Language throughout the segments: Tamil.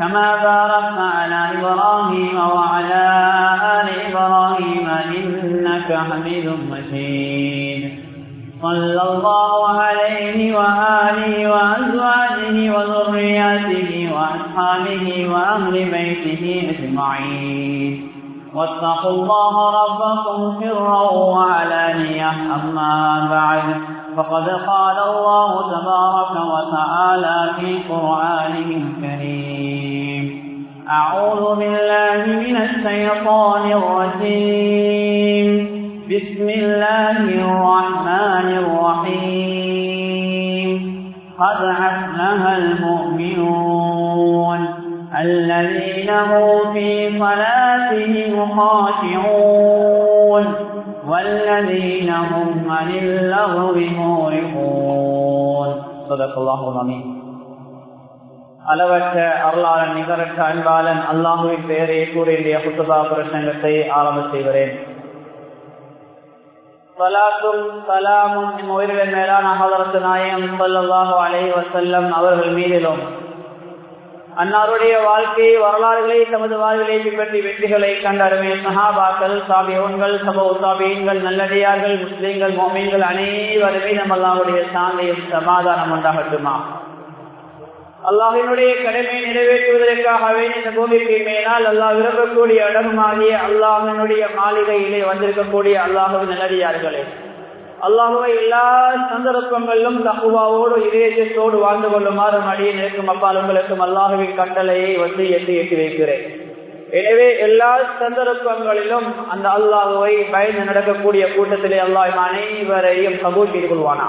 كما باركت على إبراهيم وعلى آل إبراهيم إنك حميد مجيد. صلى الله عليه وآله وأزواجه وذرياته وأصحابه وأهل بيته أجمعين. واتقوا الله ربكم سرا وعلانية. أما بعد فقد قال الله تبارك وتعالى في قرآنه الكريم أعوذ بالله من الشيطان الرجيم. بسم الله الرحمن الرحيم. قد أفلح المؤمنون. الذين هم في صلاتهم خاشعون والذين هم عن اللغو مورقون صدق الله العظيم அளவற்ற அருளாளன் நிகரற்ற அன்பாளன் அல்லாஹுவின் பெயரை கூறிய குத்துபா பிரசங்கத்தை ஆரம்ப செய்கிறேன் சலாத்தும் சலாமும் என் உயிரிழந்த மேலான ஹலரத்து நாயம் சல்லாஹு அலை வசல்லம் அவர்கள் மீதிலும் அன்னாருடைய வாழ்க்கை வரலாறுகளை தமது வாழ்விலை பின்பற்றி வெற்றிகளை கண்டருமே மகாபாக்கள் சாபியோன்கள் சபோ சாபியன்கள் நல்லடியார்கள் முஸ்லீம்கள் மோமியங்கள் அனைவருமே நம்ம அல்லாவுடைய சாந்தியும் சமாதானம் உண்டாகட்டுமா? அல்லாஹினுடைய கடமை நிறைவேற்றுவதற்காகவே இந்த பூமிக்கு மேலால் அல்லாஹ் விரும்பக்கூடிய இடமாகிய அல்லாஹினுடைய மாளிகையிலே வந்திருக்கக்கூடிய அல்லாஹுவின் நல்லடியார்களே. அல்லாஹுவை எல்லா சந்தர்ப்பங்களிலும் தகுவாவோடு இதயத்தோடு வாழ்ந்து கொள்ளுமாறு அடியே நிற்கும் அப்பால் உங்களுக்கும் அல்லாஹுவின் கட்டளையை வந்து எட்டு எட்டி வைக்கிறேன். எனவே எல்லா சந்தர்ப்பங்களிலும் அந்த அல்லாஹுவை பயந்து நடக்கக்கூடிய கூட்டத்திலே அல்லாஹ் அனைவரையும் கபூல் செய்து கொள்வானா?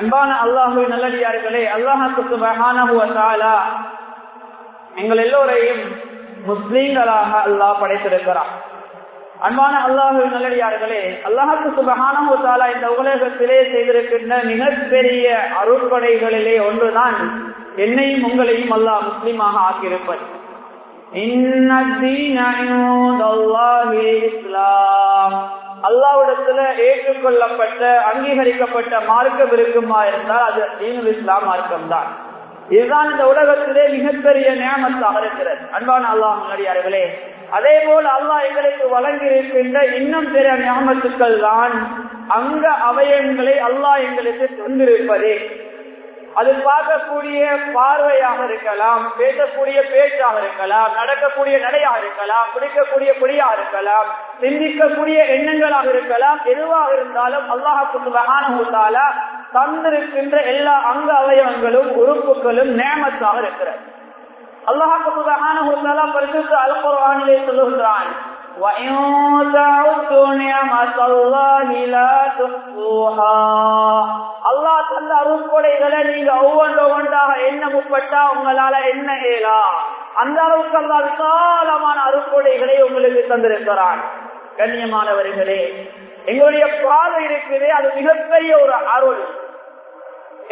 அன்பான அல்லாஹுவை நல்லடியார்களே அல்லாஹுக்கு மகானா எங்கள் எல்லோரையும் முஸ்லீம்களாக அல்லாஹ் படைத்திருக்கிறான். அன்பான அல்லாஹு நல்லடியார்களே அல்லாஹுக்கு சுபகானகுவத்தாலா இந்த உலகத்திலே செய்திருக்கின்ற மிகப்பெரிய அருட்படைகளிலே ஒன்றுதான் என்னையும் உங்களையும் அல்லாஹ் முஸ்லீமாக ஆக்கியிருப்பது. இஸ்லாம். அல்லாவிடத்துல ஏற்றுக்கொள்ளப்பட்ட அங்கீகரிக்கப்பட்ட மார்க்கம் இருக்குமா இருந்தால் அது தீனுல் இஸ்லாம் மார்க்கம் தான் இதுதான் இந்த உலகத்திலே மிகப்பெரிய நியமத்தாக இருக்கிறது. அன்பான அல்லாஹ் முன்னாடியார்களே அதே போல் அல்லாஹ் எங்களுக்கு வழங்கியிருக்கின்ற இன்னும் பிற நியமத்துக்கள் தான் அங்க அவயங்களை அல்லாஹ் எங்களுக்கு தந்திருப்பதே. அது பார்க்கக்கூடிய பார்வையாக இருக்கலாம் பேசக்கூடிய பேச்சாக இருக்கலாம் நடக்கக்கூடிய நடையாக இருக்கலாம் பிடிக்கக்கூடிய பொடியாக இருக்கலாம் சிந்திக்கக்கூடிய எண்ணங்களாக இருக்கலாம் எதுவாக இருந்தாலும் அல்லாஹால தந்திருக்கின்ற எல்லா அங்க அவயவங்களும் உறுப்புகளும் நேமத்தாக இருக்கிறது. அல்லாஹால பரிசுத்த அல்குரானிலே சொல்லுகிறான் அல்லாஹ் தந்த அருட்கொடைகளை நீங்க ஒவ்வொன்று ஒவ்வொன்றாக என்ன முற்பட்டா உங்களால என்ன ஏலா? அந்த அளவுக்கு அல்லா விசாலமான அருட்கொடைகளை உங்களுக்கு தந்திருக்கிறான். கண்ணியமானவர்களே எங்களுடைய பார்வை இருக்குது அது மிகப்பெரிய ஒரு அருள்.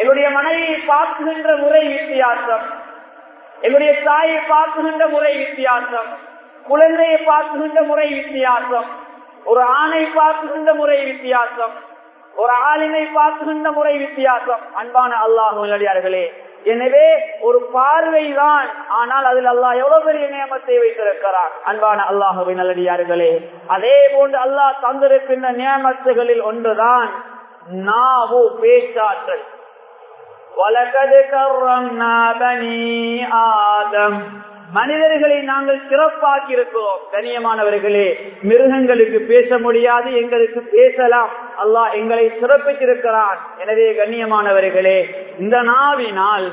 எங்களுடைய மனைவியை பார்க்குகின்ற முறை வித்தியாசம். எங்களுடைய தாயை பார்க்குகின்ற முறை வித்தியாசம். குழந்தையை பார்க்குகின்ற முறை வித்தியாசம். ஒரு ஆணை பார்க்குகின்ற முறை வித்தியாசம். ஒரு ஆளினை பார்க்குகின்ற முறை வித்தியாசம். அன்பான அல்லாஹ் நல்லடியார்களே எனவே ஒரு பார்வைதான். ஆனால் அதில் அல்லாஹ் எவ்வளவு பெரிய நியமத்தை வைத்திருக்கிறார்? அன்பான அல்லாஹுவை நல்லடியார்களே அதே போன்று அல்லாஹ் தந்திருக்கின்ற நியமத்துகளில் ஒன்றுதான் நாவு பேச்சாற்றல். وَلَقَدْ كَرَّمْنَا بَنِي آدَمَ மனிதர்களை நாங்கள் சிறப்பாக்கி இருக்கிறோம் கண்ணியமானவர்களே மிருகங்களுக்கு பேச முடியாது எங்களுக்கு பேசலாம் அல்லாஹ் எங்களை சிறப்பித்திருக்கிறான் எனவே கண்ணியமானவர்களே இந்த நாவினால்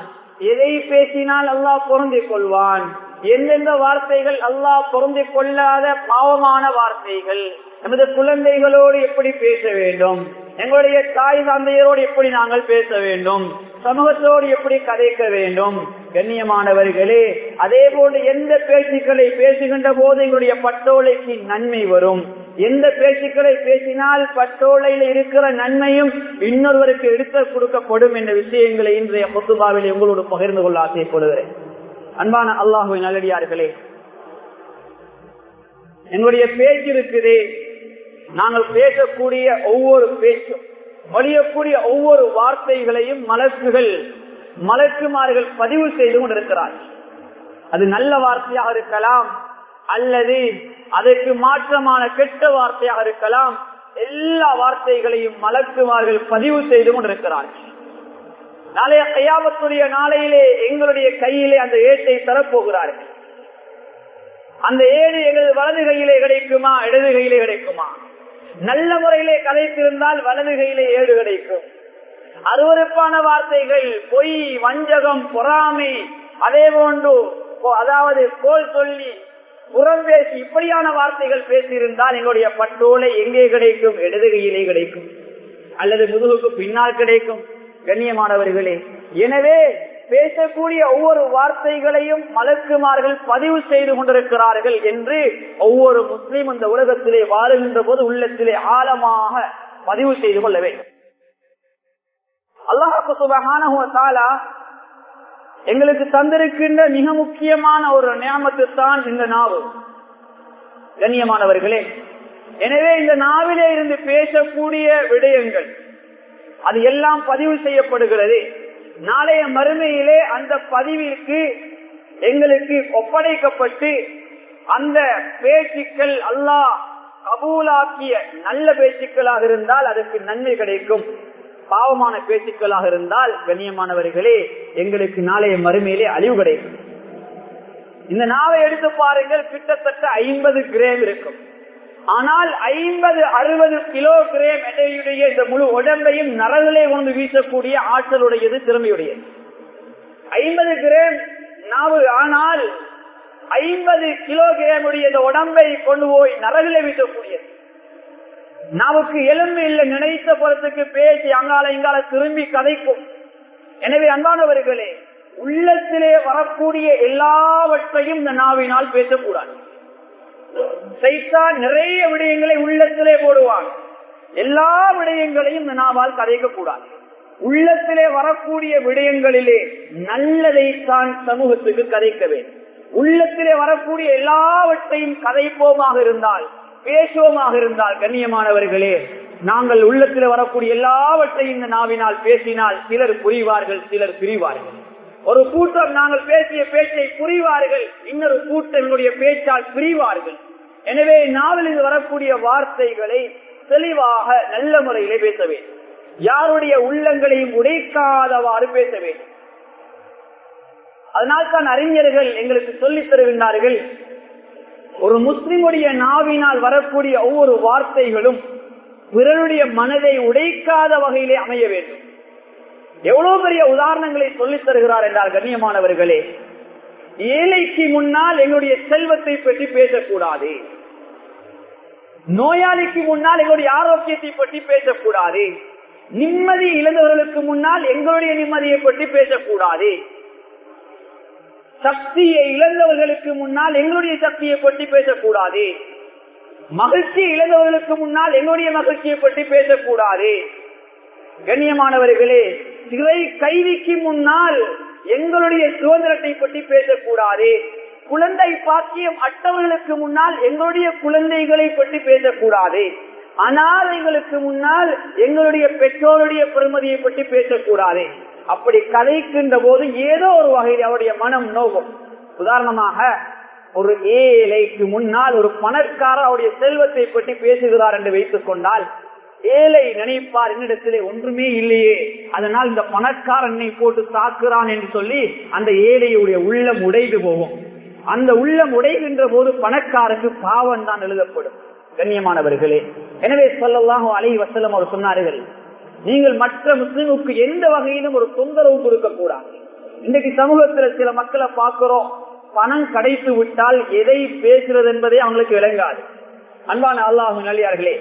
எதை பேசினால் அல்லாஹ் பொருந்திக் கொள்வான் எந்தெந்த வார்த்தைகள் அல்லாஹ் பொருந்திக் கொள்ளாத பாவமான வார்த்தைகள் நமது குழந்தைகளோடு எப்படி பேச வேண்டும் எங்களுடைய தாய் தந்தையரோடு எப்படி நாங்கள் பேச வேண்டும் சமூகத்தோடு எப்படி கதைக்க வேண்டும்? கண்ணியமானவர்களே அதே போன்று எந்த பேச்சுக்களை பேசுகின்ற போது எங்களுடைய பட்டோலைக்கு நன்மை வரும்? எந்த பேச்சுக்களை பேசினால் பட்டோலையில் இருக்கிற நன்மையும் இன்னொருவருக்கு எடுத்து கொடுக்கப்படும் என்ற விஷயங்களை இன்றைய பொத்துபாவில் உங்களோடு பகிர்ந்து கொள்ள ஆசைப்படுகிறேன். அன்பான அல்லாஹுவை நல்லடியார்களே எங்களுடைய பேச்சு இருக்குதே. நாங்கள் பேசக்கூடிய ஒவ்வொரு பேச்சும் மொழியக்கூடிய ஒவ்வொரு வார்த்தைகளையும் மலக்குகள் மலக்குமார்கள் பதிவு செய்து கொண்டிருக்கிறார்கள் அது நல்ல வார்த்தையாக இருக்கலாம் அல்லது அதற்கு மாற்றமான கெட்ட வார்த்தையாக இருக்கலாம் எல்லா வார்த்தைகளையும் மலக்குமார்கள் பதிவு செய்து கொண்டிருக்கிறார்கள் நாளைய கையாமத்துடைய நாளையிலே எங்களுடைய கையிலே அந்த ஏட்டை தரப்போகிறார்கள். அந்த ஏடு எங்களது வலது கையிலே கிடைக்குமா இடது கையிலே கிடைக்குமா? நல்ல முறையிலே கதைத்திருந்தால் வலது கையிலே ஏடு கிடைக்கும். அருவறுப்பான வார்த்தைகள் பொய் வஞ்சகம் பொறாமை அதே போன்று அதாவது கோல் சொல்லி புறம் பேசி இப்படியான வார்த்தைகள் பேசியிருந்தால் எங்களுடைய பட்டோலை எங்கே கிடைக்கும்? இடது கையிலே கிடைக்கும். அல்லது முதுகுக்கு பின்னால் கிடைக்கும். கண்ணியமானவர்களே எனவே பேசக்கூடிய ஒவ்வொரு வார்த்தைகளையும் மலக்குமார்கள் பதிவு செய்து கொண்டிருக்கிறார்கள் என்று ஒவ்வொரு முஸ்லீம் அந்த உலகத்திலே வாழுகின்ற போது உள்ளத்திலே ஆழமாக பதிவு செய்து கொள்ள வேண்டும். அல்லாஹு சுபகான எங்களுக்கு தந்திருக்கின்ற மிக முக்கியமான ஒரு நியமத்து தான் இந்த நாவு. கண்ணியமானவர்களே எனவே இந்த நாவிலே இருந்து பேசக்கூடிய விடயங்கள் அது எல்லாம் பதிவு செய்யப்படுகிறது. நாளைய மறுமையிலே அந்த பதிவிற்கு எங்களுக்கு ஒப்படைக்கப்பட்டு அந்த பேச்சுக்கள் அல்லாஹ் கபூலாக்கிய நல்ல பேச்சுக்களாக இருந்தால் அதற்கு நன்மை கிடைக்கும். பாவமான பேச்சுக்களாக இருந்தால் கண்ணியமானவர்களே எங்களுக்கு நாளைய மறுமையிலே அழிவு கிடைக்கும். இந்த நாவை எடுத்து பாருங்கள் கிட்டத்தட்ட ஐம்பது கிராம் இருக்கும். ஆனால் ஐம்பது அறுபது கிலோ கிராம் எடையுடைய இந்த முழு உடம்பையும் நரவிலே கொண்டு வீசக்கூடிய ஆற்றலுடையது திறமையுடையது. ஐம்பது கிராம் நாவு ஆனால் ஐம்பது கிலோ கிராமுடைய இந்த உடம்பை கொண்டு போய் நரகளே வீசக்கூடியது. நாவுக்கு எலும்பு இல்லை நினைத்த புறத்துக்கு பேசி அங்கால இங்கால திரும்பி கதைக்கும். எனவே அன்பானவர்களே உள்ளத்திலே வரக்கூடிய எல்லாவற்றையும் இந்த நாவினால் பேசக்கூடாது. சைத்தான் நிறைய விடயங்களை உள்ளத்திலே போடுவான். எல்லா விடயங்களையும் இந்த நாவால் கதைக்க கூடாது உள்ளத்திலே வரக்கூடிய விடயங்களிலே நல்லதைத்தான் சமூகத்துக்கு கதைக்க வேண்டும். உள்ளத்திலே வரக்கூடிய எல்லாவற்றையும் கதைப்போமாக இருந்தால் பேசுவோமாக இருந்தால் கண்ணியமானவர்களே நாங்கள் உள்ளத்தில் வரக்கூடிய எல்லாவற்றையும் இந்த நாவினால் பேசினால் சிலர் புரிவார்கள் சிலர் பிரிவார்கள். ஒரு கூட்டம் நாங்கள் பேசிய பேச்சை புரிவார்கள் இன்னொரு கூட்டம் என்னுடைய பேச்சால் பிரிவார்கள். எனவே நாவலில் வரக்கூடிய வார்த்தைகளை தெளிவாக நல்ல முறையிலே பேச வேண்டும். யாருடைய உள்ளங்களையும் உடைக்காதவாறு பேச வேண்டும். அதனால்தான் அறிஞர்கள் எங்களுக்கு சொல்லித் தருகின்றார்கள் ஒரு முஸ்லிமுடைய நாவினால் வரக்கூடிய ஒவ்வொரு வார்த்தைகளும் பிறருடைய மனதை உடைக்காத வகையிலே அமைய வேண்டும். எவ்வளவு பெரிய உதாரணங்களை சொல்லித் தருகிறார் என்றால் கண்ணியமானவர்களே ஏழைக்கு முன்னால் எங்களுடைய செல்வத்தை பற்றி பேசக்கூடாது. நோயாளிக்கு முன்னால் எங்களுடைய ஆரோக்கியத்தை பற்றி பேசக்கூடாது. நிம்மதி இழந்தவர்களுக்கு முன்னால் எங்களுடைய நிம்மதியை பற்றி பேசக்கூடாது. சக்தியை இழந்தவர்களுக்கு முன்னால் எங்களுடைய சக்தியை பற்றி பேசக்கூடாது. மகிழ்ச்சி இழந்தவர்களுக்கு முன்னால் எங்களுடைய மகிழ்ச்சியை பற்றி பேசக்கூடாது. கண்ணியமானவர்களே சிறை கைதிக்கு முன்னால் எங்களுடைய சுதந்திரத்தை பற்றி பேசக்கூடாது. குழந்தை பாக்கியம் அட்டவர்களுக்கு முன்னால் எங்களுடைய குழந்தைகளை பற்றி பேசக்கூடாது. அனாதைகளுக்கு முன்னால் எங்களுடைய பெற்றோருடைய பெருமதியை பற்றி பேசக்கூடாது. அப்படி கதைக்கின்ற போது ஏதோ ஒரு வகையில் அவருடைய மனம் நோகும். உதாரணமாக ஒரு ஏழைக்கு முன்னால் ஒரு பணக்காரர் அவருடைய செல்வத்தை பற்றி பேசுகிறார் என்று வைத்துக் கொண்டால் ஏழை நினைப்பார் என்னிடத்திலே ஒன்றுமே இல்லையே. அதனால் இந்த பணக்காரனை போட்டு தாக்குறான் என்று சொல்லி அந்த ஏழையுடைய உள்ளம் உடைந்து போகும். அந்த உள்ளம் உடைகின்ற போது பணக்காரருக்கு பாவம் தான் எழுதப்படும். கண்ணியமானவர்களே எனவே சொல்லலாம் அலை வசலம் அவர் சொன்னார்கள் நீங்கள் மற்ற முஸ்லிமுக்கு எந்த வகையிலும் ஒரு தொந்தரவு கொடுக்க கூடாது இன்றைக்கு சமூகத்துல சில மக்களை பார்க்கிறோம் பணம் கிடைத்து விட்டால் எதை பேசுறது என்பதே அவங்களுக்கு விளங்காது. அன்பான அல்லாஹு நல்லியார்களே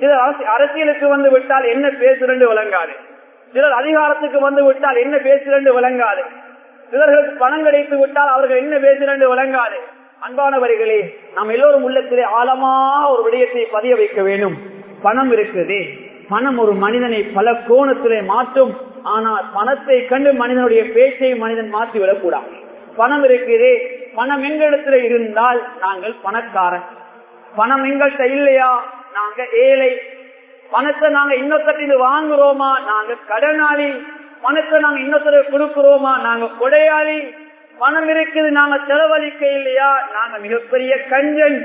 சிலர் அரசியலுக்கு வந்து விட்டால் என்ன பேசுறேன்னு விளங்காது. சிலர் அதிகாரத்துக்கு வந்து விட்டால் என்ன பேசுறேன்னு விளங்காது. சிலர்களுக்கு பணம் கிடைத்து விட்டால் அவர்கள் என்ன பேசுறேன்னு விளங்காது. அன்பானவர்களே நாம் எல்லோரும் உள்ளத்திலே ஆழமாக ஒரு விடயத்தை பதிய வைக்க வேண்டும். பணம் இருக்குது. பணம் ஒரு மனிதனை பல கோணத்திலே மாற்றும். ஆனால் பணத்தை கண்டு மனிதனுடைய பேச்சை மனிதன் மாற்றி விடக்கூடாது பணம் இருக்குது. பணம் எங்களிடத்துல இருந்தால் நாங்கள் பணக்காரன் பணம் எங்கள்கிட்ட இல்லையா? நாங்க ஏழை. பணத்தை நாங்க இன்னொருத்தட்டு வாங்குறோமா? நாங்க கடனாளி. பணத்தை நாங்க இன்னொருத்தர் கொடுக்கிறோமா? நாங்க கொடையாளி. பணம் இருக்குது நாங்க செலவழிக்க இல்லையா? நாங்க மிகப்பெரிய கஞ்சன்.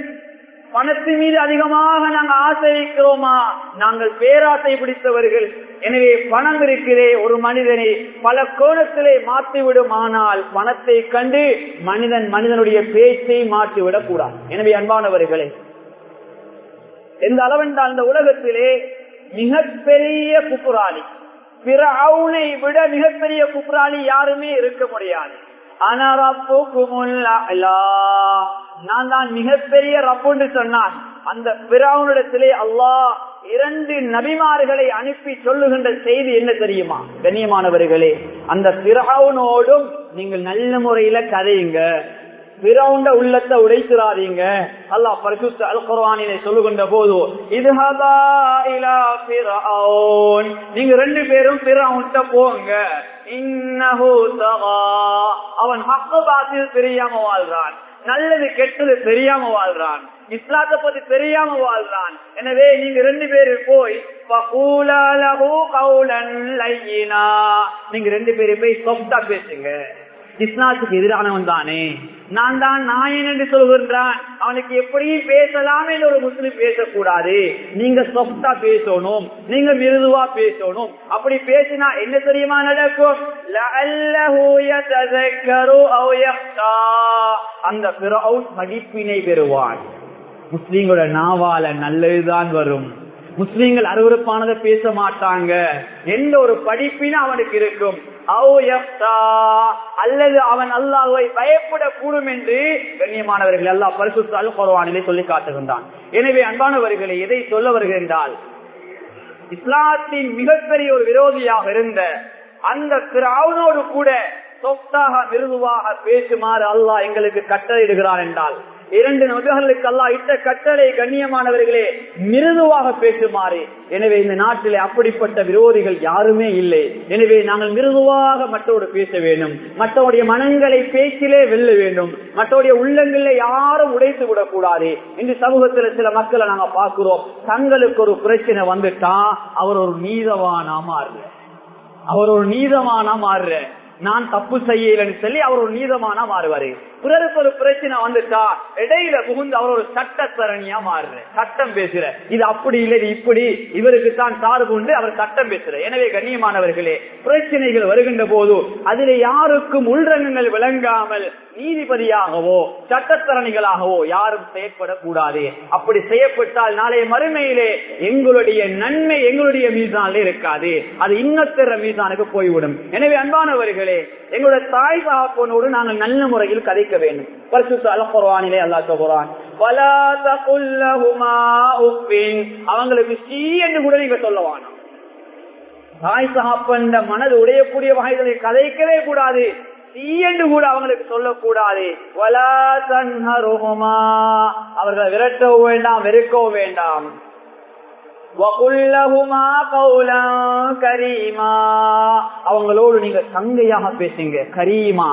பணத்தின் மீது அதிகமாக நாங்க ஆசை வைக்கிறோமா? நாங்கள் பேராசை பிடித்தவர்கள். எனவே பணம் இருக்கிறே ஒரு மனிதனை பல கோணத்திலே மாற்றிவிடும். ஆனால் பணத்தை கண்டு மனிதன் மனிதனுடைய பேச்சை மாற்றிவிடக் கூடாது எனவே அன்பானவர்களே எந்த அளவென்றால் இந்த உலகத்திலே மிகப்பெரிய குப்புராளி பிற அவுனை விட மிகப்பெரிய குப்புராளி யாருமே இருக்க முடியாது. ஆனா ரப்புக்குமுல் நான் தான் மிகப்பெரிய ரப்புன்னு சொன்னான் அந்த பிறவுனிடத்திலே அல்லாஹ் இரண்டு நபிமார்களை அனுப்பி சொல்லுகின்ற செய்தி என்ன தெரியுமா? கண்ணியமானவர்களே அந்த பிறவுனோடும் நீங்கள் நல்ல முறையில கதையுங்க பிரவுண்ட உள்ளத்தை உடைத்திராதீங்க அல்லாஹ் பரிசுத்த அல் குர்ஆனிலே சொல்லுகின்ற போது இது இலா ஃபிரௌன் நீங்க ரெண்டு பேரும் பிறவுண்ட போங்க. இன்னஹு தகா. அவன் ஹக்க பாத்தில் தெரியாம வாழ்றான். நல்லது கெட்டது தெரியாம வாழ்றான். இஸ்லாத்தை பத்தி தெரியாம வாழ்றான். எனவே நீங்க ரெண்டு பேரு போய் ஃபகூலா லையினா. நீங்க ரெண்டு பேரும் போய் சொப்டா பேசுங்க. இஸ்லாத்துக்கு எதிரானவன் தானே. நான் தான் நாயன் என்று சொல்கின்றான். அவனுக்கு எப்படியும் பேசலாம் என்று ஒரு முஸ்லிம் பேசக்கூடாது. நீங்க சொப்டா பேசணும். நீங்க மிருதுவா பேசணும். அப்படி பேசினா என்ன தெரியுமா நடக்கும்? அந்த ஃபிரௌன் மதிப்பினை பெறுவான். முஸ்லீம்களோட நாவால நல்லதுதான் வரும். முஸ்லீம்கள் அருவறுப்பானதை பேச மாட்டாங்க. எந்த ஒரு படிப்பினும் அவனுக்கு இருக்கும். அல்லது அவன் அல்லாஹுவை பயப்படக்கூடும் என்று கண்ணியமானவர்கள் அல்லா பரிசுத்த குறவானிலே சொல்லி காட்டுகின்றான். எனவே அன்பானவர்களை எதை சொல்ல வருகின்றால் இஸ்லாத்தின் மிகப்பெரிய ஒரு விரோதியாக இருந்த அந்த திராவினோடு கூட சொத்தாக மிருதுவாக பேசுமாறு அல்லாஹ் எங்களுக்கு கட்டளையிடுகிறான் என்றால் இரண்டு நபிகளுக்கு அல்லா இட்ட கட்டளை கண்ணியமானவர்களே மிருதுவாக பேசுமாறு. எனவே இந்த நாட்டிலே அப்படிப்பட்ட விரோதிகள் யாருமே இல்லை. எனவே நாங்கள் மிருதுவாக மற்றோடு பேச வேண்டும். மற்றவருடைய மனங்களை பேச்சிலே வெல்ல வேண்டும். மற்றவருடைய உள்ளங்களில் யாரும் உடைத்து விடக்கூடாது. இன்று சமூகத்தில் சில மக்களை நாங்க பார்க்கிறோம். தங்களுக்கு ஒரு பிரச்சனை வந்துட்டா அவர் ஒரு நீதவானா மாறுற அவர் ஒரு நீதமானா மாறுற நான் தப்பு செய்யலன்னு சொல்லி அவர் ஒரு நீதமானா மாறுவாரு. பிறருக்கு ஒரு பிரச்சனை வந்துட்டா இடையில புகுந்து அவர் ஒரு சட்டத்தரணியா மாறுற சட்டம் பேசுற. இது அப்படி இல்லை இப்படி. இவருக்கு தான் சார்பு உண்டு அவர் சட்டம் பேசுற. எனவே கண்ணியமானவர்களே பிரச்சனைகள் வருகின்ற போது அதுல யாருக்கும் உள்ரங்கங்கள் விளங்காமல் நீதிபதியாகவோ சட்டத்தரணிகளாகவோ யாரும் செயற்படக்கூடாது. அப்படி செய்யப்பட்டால் நாளைய மறுமையிலே எங்களுடைய நன்மை எங்களுடைய மீதானில் இருக்காது. அது இன்னத்திற மீதானுக்கு போய்விடும். எனவே அன்பானவர்களே எங்களுடைய தாய் சாப்பனோடு நாங்கள் நல்ல முறையில் கதை இருக்க வேண்டும். பரிசுத்த அலக்குறானிலே அல்லா சொல்கிறான் அவங்களுக்கு சீ என்று கூட நீங்க சொல்லவானா? தாய் சகாப்பன் மனது உடையக்கூடிய வகைகளை கதைக்கவே கூடாது. தீயென்று கூட அவங்களுக்கு சொல்லக்கூடாது. அவர்களை விரட்டவும் வேண்டாம் வெறுக்கவும் வேண்டாம். வகுல்லஹுமா கௌலா கரீமா அவங்களோடு நீங்க சங்கையாக பேசுங்க. கரீமா.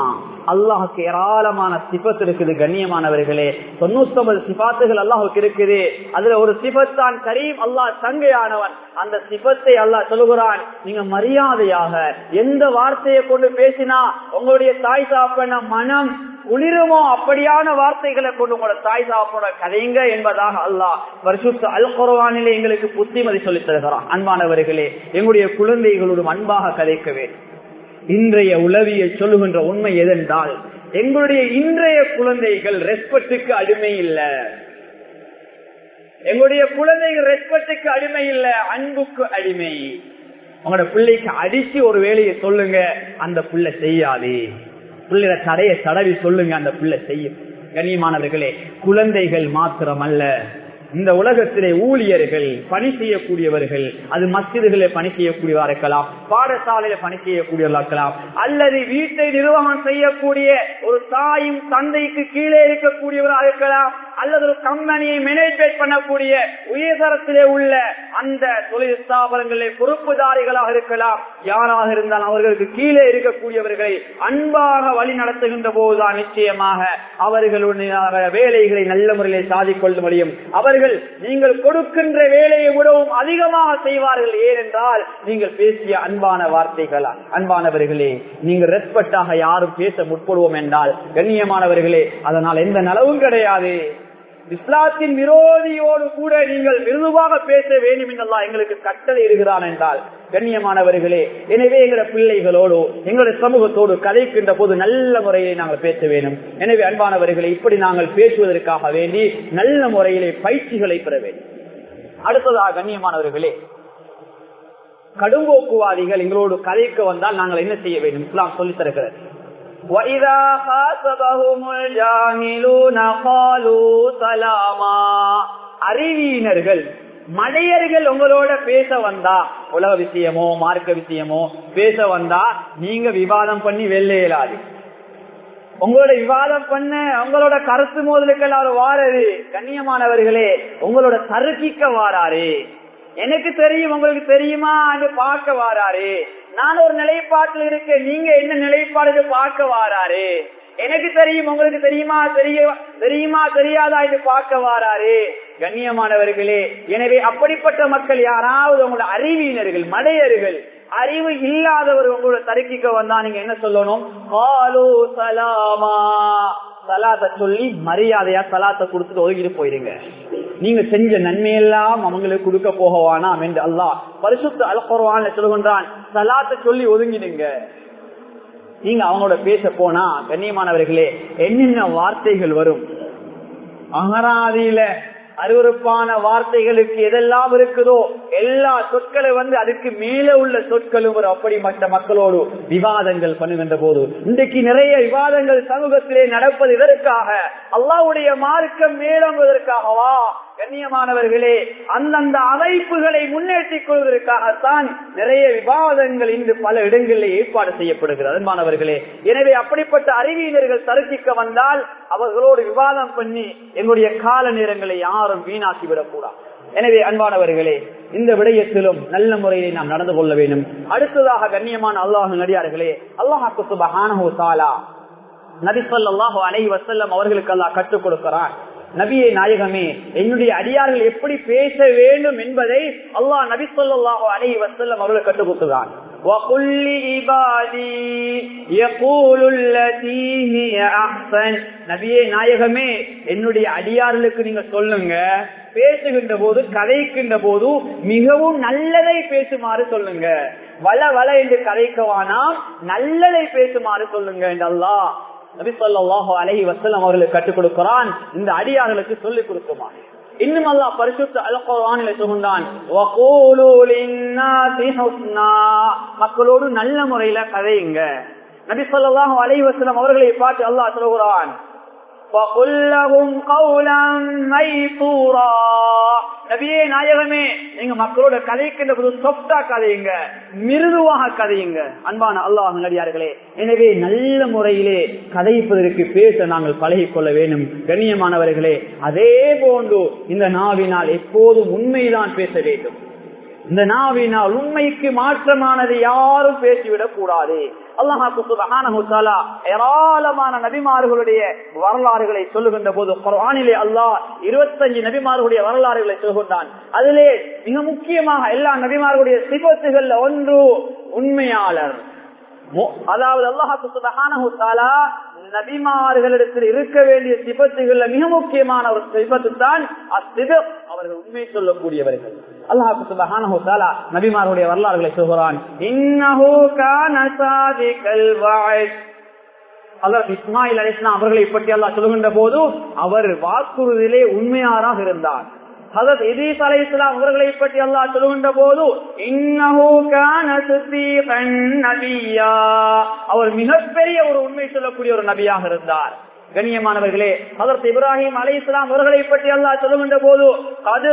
அல்லாஹுக்கு ஏராளமான சிபத்து இருக்குது கண்ணியமானவர்களே. தொண்ணூத்தி ஒன்பது சிபாத்துகள் அல்லாஹுக்கு இருக்குது. அதுல ஒரு சிபத்தான் கரீம் அல்லாஹ் சங்கையானவன் அந்த சிபத்தை அல்லாஹ் சொல்லுகிறான் நீங்க மரியாதையாக எந்த வார்த்தையை கொண்டு பேசினா உங்களுடைய தாய் சாப்பிட மனம் குளிருமோ அப்படியான வார்த்தைகளை கொண்டு உங்களோட தாய் சாப்போட கதைங்க என்பதாக அல்லாஹ் வருஷத்து அல் குரவானிலே எங்களுக்கு புத்திமதி சொல்லித் தருகிறான். அன்பானவர்களே எங்களுடைய குழந்தைகளோடும் அன்பாக கதைக்க வேண்டும். இன்றைய உளவியை சொல்லுகின்ற உண்மை எதென்றால் எங்களுடைய இன்றைய குழந்தைகள் ரெஸ்பெக்டுக்கு அடிமை இல்லை. எங்களுடைய குழந்தைகள் ரெஸ்பெக்டுக்கு அடிமை இல்ல அன்புக்கு அடிமை. உங்களோட பிள்ளைக்கு அடிச்சு ஒரு வேலையை சொல்லுங்க அந்த பிள்ளை செய்யாதே. பிள்ளைய தடைய தடவி சொல்லுங்க அந்த பிள்ளை செய்யும். கண்ணியமானவர்களே குழந்தைகள் மாத்திரமல்ல. இந்த உலகத்திலே ஊழியர்கள் பணி செய்யக்கூடியவர்கள் அது மசிதிகளில் பணி செய்யக்கூடியவா இருக்கலாம் பாடசாலையில பணி செய்யக்கூடியவர்களா இருக்கலாம் அல்லது வீட்டை நிர்வாகம் செய்யக்கூடிய ஒரு தாயும் தந்தைக்கு கீழே இருக்கக்கூடியவராக இருக்கலாம். அல்லது ஒரு கம்பெனியை மேனேஜ்மெண்ட் பண்ணக்கூடிய உயர்தரத்திலே உள்ள அந்த தொழில் ஸ்தாபனங்களில் பொறுப்புதாரிகளாக இருக்கலாம். யாராக இருந்தால் அவர்களுக்கு கீழே இருக்கக்கூடியவர்களை அன்பாக வழி நடத்துகின்ற போதுதான் நிச்சயமாக அவர்களுடைய வேலைகளை நல்ல முறையில் சாதிக்கொள்ள முடியும். அவர்கள் நீங்கள் கொடுக்கின்ற வேலையை விடவும் அதிகமாக செய்வார்கள். ஏனென்றால் நீங்கள் பேசிய அன்பான வார்த்தைகளா அன்பானவர்களே நீங்கள் ரெஸ்பெக்டாக யாரும் பேச முற்படுவோம் என்றால் கண்ணியமானவர்களே அதனால் எந்த நலவும் கிடையாது. இஸ்லாத்தின் விரோதியோடு கூட நீங்கள் மிருதுவாக பேச வேண்டும் என்றெல்லாம் எங்களுக்கு கட்டளை இருக்கிறான் என்றால் கண்ணியமானவர்களே எனவே எங்களோட பிள்ளைகளோடு எங்களுடைய சமூகத்தோடு கதைக்கின்ற போது நல்ல முறையை நாங்கள் பேச வேண்டும். எனவே அன்பானவர்களை இப்படி நாங்கள் பேசுவதற்காக வேண்டி நல்ல முறையிலே பயிற்சிகளை பெற வேண்டும். அடுத்ததாக கண்ணியமானவர்களே கடும்போக்குவாதிகள் எங்களோடு கதைக்க வந்தால் நாங்கள் என்ன செய்ய வேண்டும்? இஸ்லாம் சொல்லித் தருகிறது. وَإِذَا خَاطَبَهُمُ الْجَاهِلُونَ قَالُوا سَلَامًا அறிவியினர்கள் மடையர்கள் உங்களோட பேச வந்தா உலக விஷயமோ மார்க்க விஷயமோ பேச வந்தா நீங்க விவாதம் பண்ணி வெள்ள இயலாது உங்களோட விவாதம் பண்ண உங்களோட கருத்து மோதலுக்கள் அவர் வாரது கண்ணியமானவர்களே உங்களோட தருக்கிக்க வாராரு எனக்கு தெரியும் உங்களுக்கு தெரியுமா என்று பார்க்க வாராரு நான் ஒரு நிலைப்பாட்டில் இருக்கேன். நீங்க என்ன நிலைப்பாடு பார்க்க வாராரு. எனக்கு தெரியும் உங்களுக்கு தெரியுமா தெரிய தெரியுமா தெரியாதா என்று பார்க்க வாராரு. கண்ணியமானவர்களே எனவே அப்படிப்பட்ட மக்கள் யாராவது உங்களோட அறிவியினர்கள் மடையர்கள் அறிவு இல்லாதவர் உங்களோட தருக்கிக்க வந்தா நீங்க என்ன சொல்லணும்? காலோ சலாமா. சலாத்தை சொல்லி மரியாதையா சலாத்தை கொடுத்துட்டு ஒதுக்கிட்டு போயிருங்க. நீங்க செஞ்ச நன்மையெல்லாம் அவங்களுக்கு கொடுக்க போகவானாம் என்று அல்லாஹ் பரிசுத்த அல்குர்வான் சொல்லுகின்றான் சலாத்தை சொல்லி ஒதுங்கிடுங்க. நீங்க அவங்களோட பேச போனா கண்ணியமானவர்களே என்னென்ன வார்த்தைகள் வரும்? அகராதியில அருவறுப்பான வார்த்தைகளுக்கு எதெல்லாம் இருக்குதோ எல்லா சொற்களை வந்து அதுக்கு மேல உள்ள சொற்களும் ஒரு அப்படிப்பட்ட மக்களோடு விவாதங்கள் பண்ணுகின்ற போது இன்றைக்கு நிறைய விவாதங்கள் சமூகத்திலே நடப்பது இதற்காக. அல்லாவுடைய மார்க்கம் மேலோங்குவதற்காகவா? கண்ணியமானவர்களே அந்தந்த அமைப்புகளை முன்னேற்றிக் கொள்வதற்காகத்தான் நிறைய விவாதங்கள் இன்று பல இடங்களில் ஏற்பாடு செய்யப்படுகிறது. அன்பானவர்களே எனவே அப்படிப்பட்ட அறிவியலர்கள் தருத்திக்க வந்தால் அவர்களோடு விவாதம் பண்ணி எங்களுடைய கால நேரங்களை யாரும் வீணாக்கி விடக்கூடாது எனவே அன்பானவர்களே இந்த விடயத்திலும் நல்ல முறையை நாம் நடந்து கொள்ள வேண்டும். அடுத்ததாக கண்ணியமான அல்லாஹ் நடிகார்களே அல்லாஹாக்கு சுபஹானஹு தாலா நபி அலை வசல்லம் அவர்களுக்கு அல்லாஹ் கற்றுக் கொடுக்கிறான். நபியை நாயகமே என்னுடைய அடியார்கள் எப்படி பேச வேண்டும் என்பதை அல்லாஹ் நபி சொல்லாஹோ அலை வசல்லம் அவர்கள் கற்றுக் கொடுத்துதான் நபியே நாயகமே என்னுடைய அடியார்களுக்கு நீங்க சொல்லுங்க பேசுகின்ற போது கதைக்கின்ற போது மிகவும் நல்லதை பேசுமாறு சொல்லுங்க. வள வள என்று கதைக்கவானாம் நல்லதை பேசுமாறு சொல்லுங்க என்றல்லா நபிசல்லாஹோ அலஹி வசலம் அவர்களுக்கு கற்றுக் கொடுக்கிறான். இந்த அடியார்களுக்கு சொல்லிக் கொடுக்குமா? இன்னும் அல்லா பரிசுத்த அல்குரானில சொன்னான் மக்களோடு நல்ல முறையில கதையுங்க. நபி சொல்லாஹு அலை வசலம் அவர்களை பார்த்து அல்லாஹ் சொல்கிறான் நபியே நாயகமே நீங்க மக்களோட கதைக்கின்ற போது சொப்டா கதையுங்க மிருதுவாக கதையுங்க. அன்பான அல்லாஹ் நடிகார்களே எனவே நல்ல முறையிலே கதைப்பதற்கு பேச நாங்கள் பழகி கொள்ள வேண்டும். கண்ணியமானவர்களே அதே போன்று இந்த நாவினால் எப்போதும் உண்மைதான் பேச வேண்டும். இந்த நாவினால் உண்மைக்கு மாற்றமானது யாரும் பேசிவிடக் கூடாது. அல்லாஹால ஏராளமான நபிமார்களுடைய வரலாறுகளை சொல்லுகின்ற போது குரானிலே அல்லாஹ் இருபத்தஞ்சு நபிமார்களுடைய வரலாறுகளை சொல்கின்றான். அதிலே மிக முக்கியமாக எல்லா நபிமார்களுடைய சிபத்துகள்ல ஒன்று உண்மையாளர். அதாவது அல்லாஹால நபிமார்களிடத்தில் இருக்க வேண்டிய சிபத்துகள்ல மிக முக்கியமான ஒரு சிபத்து தான் அசிதம் அவர்கள் உண்மை சொல்லக்கூடியவர்கள். அல்லாஹு சுபஹானஹு தஆலா நபிமார்களுடைய வரலாறுகளை சொல்கிறான். இன்னஹு கான சாதிகல் வஅத். அல்லாஹ் இஸ்மாயில் அலைஹிஸ்ஸலாம் அவர்களை பற்றி அல்லாஹ் சொல்கின்ற போது அவர் வாக்குறுதியிலே உண்மையாராக இருந்தார். ஹதரத் இதீஸ் அலைஹிஸ்ஸலாம் அவர்களை பற்றி அல்லாஹ் சொல்கின்ற போது அவர் மிகப்பெரிய ஒரு உண்மை சொல்லக்கூடிய ஒரு நபியாக இருந்தார். கண்ணியமானவர்களே அதற்கு இப்ராஹிம் அலை இஸ்லாம் அவர்களை பற்றி அல்லா சொல்லுகின்ற போது அது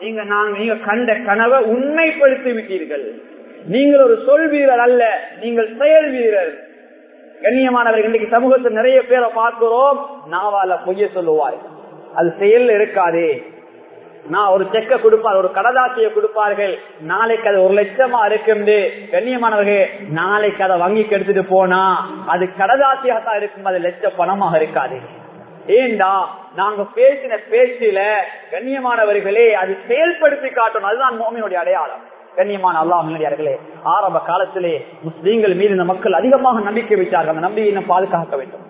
நீங்க நான் நீங்க கண்ட கனவை உண்மைப்படுத்தி விட்டீர்கள். நீங்கள் ஒரு சொல் வீரர் அல்ல நீங்கள் செயல் வீரர். கண்ணியமானவர்கள் இன்னைக்கு சமூகத்தில் நிறைய பேரை பார்க்கிறோம் நாவால பொய்ய சொல்லுவார்கள். அது செயல் இருக்காதே. நான் ஒரு செக்க கொடுப்பார் ஒரு கடதாசியை கொடுப்பார்கள். நாளைக்கு அது ஒரு லட்சமா இருக்கும் கண்ணியமானவர்கள் நாளைக்கு அதை வங்கிக்கு எடுத்துட்டு போனா அது கடதாசியாக தான் இருக்கும்? அது லட்ச பணமாக இருக்காது. ஏண்டா நாங்க பேசின பேச்சில கண்ணியமானவர்களே அது செயல்படுத்தி காட்டணும். அதுதான் மோமினுடைய அடையாளம். கண்ணியமான அல்லாஹர்களே ஆரம்ப காலத்திலே முஸ்லீம்கள் மீது இந்த மக்கள் அதிகமாக நம்பிக்கை வைத்தார்கள். அந்த நம்பிக்கையை பாதுகாக்க வேண்டும்.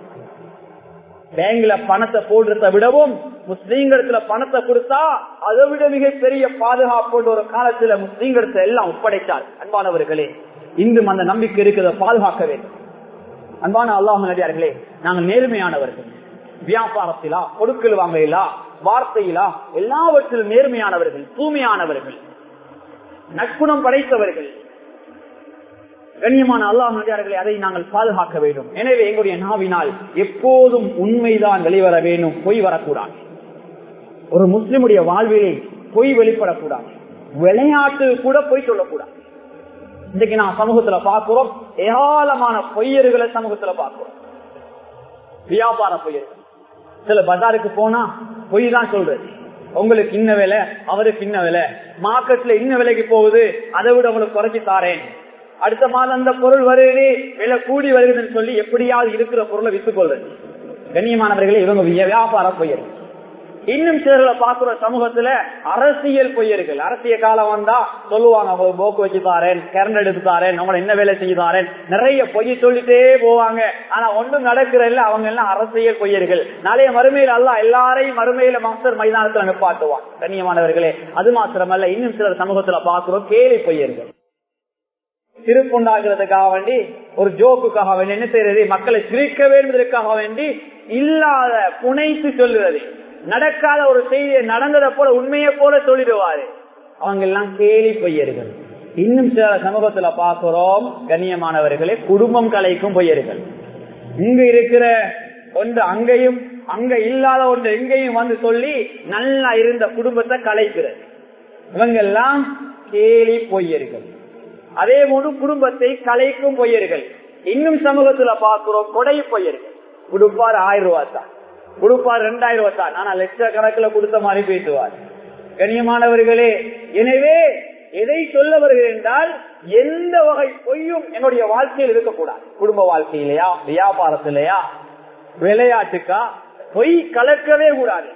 பேங்க்ல பணத்தை போடுறத விடவும் முஸ்லீம்களுக்கு பணத்தை கொடுத்தா அதை விட மிகப்பெரிய பாதுகாப்பு ஒரு காலத்துல முஸ்லீம்களுக்கு எல்லாம் ஒப்படைத்தார். அன்பானவர்களே இன்றும் அந்த நம்பிக்கை இருக்கிறத பாதுகாக்க வேண்டும். அன்பான அல்லாஹ் நடிகார்களே நாங்கள் நேர்மையானவர்கள். வியாபாரத்திலா கொடுக்கல் வாங்கையிலா வார்த்தையிலா எல்லாவற்றிலும் நேர்மையானவர்கள் தூய்மையானவர்கள். நற்குணம் படைத்தவர்கள். கண்ணியமான அல்லாஹ் நடிகார்களை அதை நாங்கள் பாதுகாக்க வேண்டும். எனவே எங்களுடைய நாவினால் எப்போதும் உண்மைதான் வெளிவர வேண்டும் பொய் வரக்கூடாது. ஒரு முஸ்லிமுடைய வாழ்விலே பொய் வெளிப்படக்கூடாது. விளையாட்டு கூட பொய் சொல்லக்கூடாது. இன்னைக்கு நான் சமூகத்துல பார்க்கிறோம் ஏராளமான பொய்யர்களை சமூகத்துல பார்க்கிறோம். வியாபார பொய்யர்கள் சில பஜாருக்கு போனா பொய் தான் சொல்றது. உங்களுக்கு இன்ன விலை அவருக்கு இன்ன விலை. மார்க்கெட்ல இன்ன விலைக்கு போகுது அதை விட உங்களுக்கு குறைச்சி தாரேன். அடுத்த மாதம் அந்த பொருள் வருது விலை கூடி வருதுன்னு சொல்லி எப்படியாவது இருக்கிற பொருளை வித்துக் கொள்றது கண்ணியமானவர்களே இவங்க வியாபார பொய்யர்கள் இன்னும் சிலர்களை பாக்குற சமூகத்துல அரசியல் பொய்யர்கள். அரசியல் காலம் வந்தா சொல்லுவாங்க உங்களுக்கு போக்கு வச்சு தாரேன் கரண்ட் எடுத்து தாரேன் அவங்களை என்ன வேலை செய்ய தாரேன் நிறைய பொய் சொல்லிட்டே போவாங்க. ஆனா ஒன்றும் நடக்கிறல்ல அவங்க எல்லாம் அரசியல் பொய்யர்கள். நாளைய மறுமையில் அல்ல எல்லாரையும் மறுமையில மாஸ்டர் மைதானத்துல நிப்பாட்டுவான். கண்ணியமானவர்களே அது மாத்திரமல்ல இன்னும் சிலர் சமூகத்துல பாக்குறோம் கேலி பொய்யர்கள். திருப்புண்டாகிறதுக்காக வேண்டி ஒரு ஜோக்குக்காக வேண்டி என்ன செய்யறது? மக்களை சிரிக்க வேண்டுவதற்காக வேண்டி இல்லாத புனைத்து சொல்லுறது நடக்காத ஒரு செய்தியை நடந்ததை போல உண்மையை போல சொல்லிடுவாரு. அவங்க எல்லாம் கேலி பொய்யர்கள். இன்னும் சில சமூகத்துல பாக்குறோம் கண்ணியமானவர்களே குடும்பம் கலைக்கும் பொய்யர்கள். இங்க இருக்கிற ஒன்று அங்கேயும் அங்க இல்லாத ஒன்று எங்கேயும் வந்து சொல்லி நல்லா இருந்த குடும்பத்தை கலைக்கிறது. இவங்க எல்லாம் கேலி பொய்யர்கள். அதே போல குடும்பத்தை கலைக்கும் பொய்யர்கள். இன்னும் சமூகத்துல பாக்குறோம் கொடை பொய்யர்கள். கொடுப்பார் ஆயிரம் ரூபாய் தான் கொடுப்பார் ரெண்டாயிரம் ரூபாய் தான் ஆனா லட்சக்கணக்கில் கொடுத்த மாதிரி பேசுவார். கண்ணியமானவர்களே எனவே எதை சொல்ல வருகிறேன் என்றால் எந்த வகை பொய்யும் என்னுடைய வாழ்க்கையில் இருக்கக்கூடாது. குடும்ப வாழ்க்கையிலையா வியாபாரத்திலையா விளையாட்டுக்கா பொய் கலக்கவே கூடாது.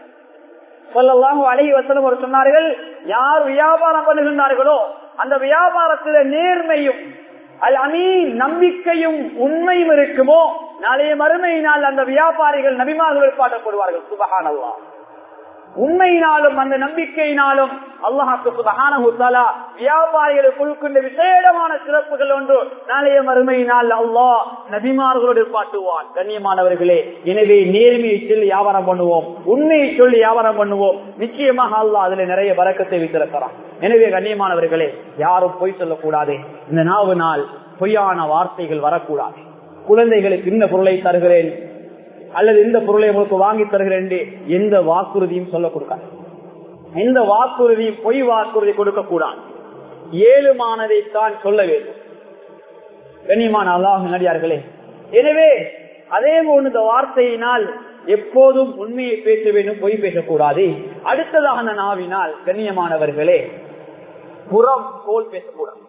சொல்லலாம் அழகி வசனம் ஒரு சொன்னார்கள் யார் வியாபாரம் பண்ணுகின்றார்களோ அந்த வியாபாரத்தில நேர்மையும் அல் அமீன் நம்பிக்கையும் உண்மையும் இருக்குமோ நாளைய மறுமையினால் அந்த வியாபாரிகள் நபிமார்கள் பாட்டப்படுவார்கள் சுபகானல்லாம் உண்மையினாலும் அந்த நம்பிக்கையினாலும் அல்லாஹாக்கு சுபகானா வியாபாரிகளுக்கு கொடுக்கின்ற விசேடமான சிறப்புகள் ஒன்று. நாளைய மறுமையினால் அல்லாஹ் நபிமார்களோடு பாட்டுவான் கண்ணியமானவர்களே எனவே நேர்மையை சொல்லி வியாபாரம் பண்ணுவோம் உண்மையை சொல்லி வியாபாரம் பண்ணுவோம். நிச்சயமாக அல்லாஹ் அதுல நிறைய வரக்கத்தை வைத்திருக்கிறான். எனவே கண்ணியமானவர்களே யாரும் பொய் சொல்லக்கூடாது. இந்த நாவு நாள் பொய்யான வார்த்தைகள் வரக்கூடாது. குழந்தைகளுக்கு இந்த பொருளை தருகிறேன். அல்லது இந்த பொருளை உங்களுக்கு வாங்கி தருகிறேன் என்று எந்த வாக்குறுதியும் சொல்ல கொடுக்காது. எந்த வாக்குறுதியும் பொய் வாக்குறுதி கொடுக்க கூடாது. ஏழுமானதைத்தான் சொல்ல வேண்டும். கண்ணியமான அல்லாஹ் நடிகார்களே எனவே அதே போன்று இந்த வார்த்தையினால் எப்போதும் உண்மையை பேச வேண்டும் பொய் பேசக்கூடாது. அடுத்ததாக அந்த நாவினால் கண்ணியமானவர்களே புறம் கோல் பேசக்கூடாது.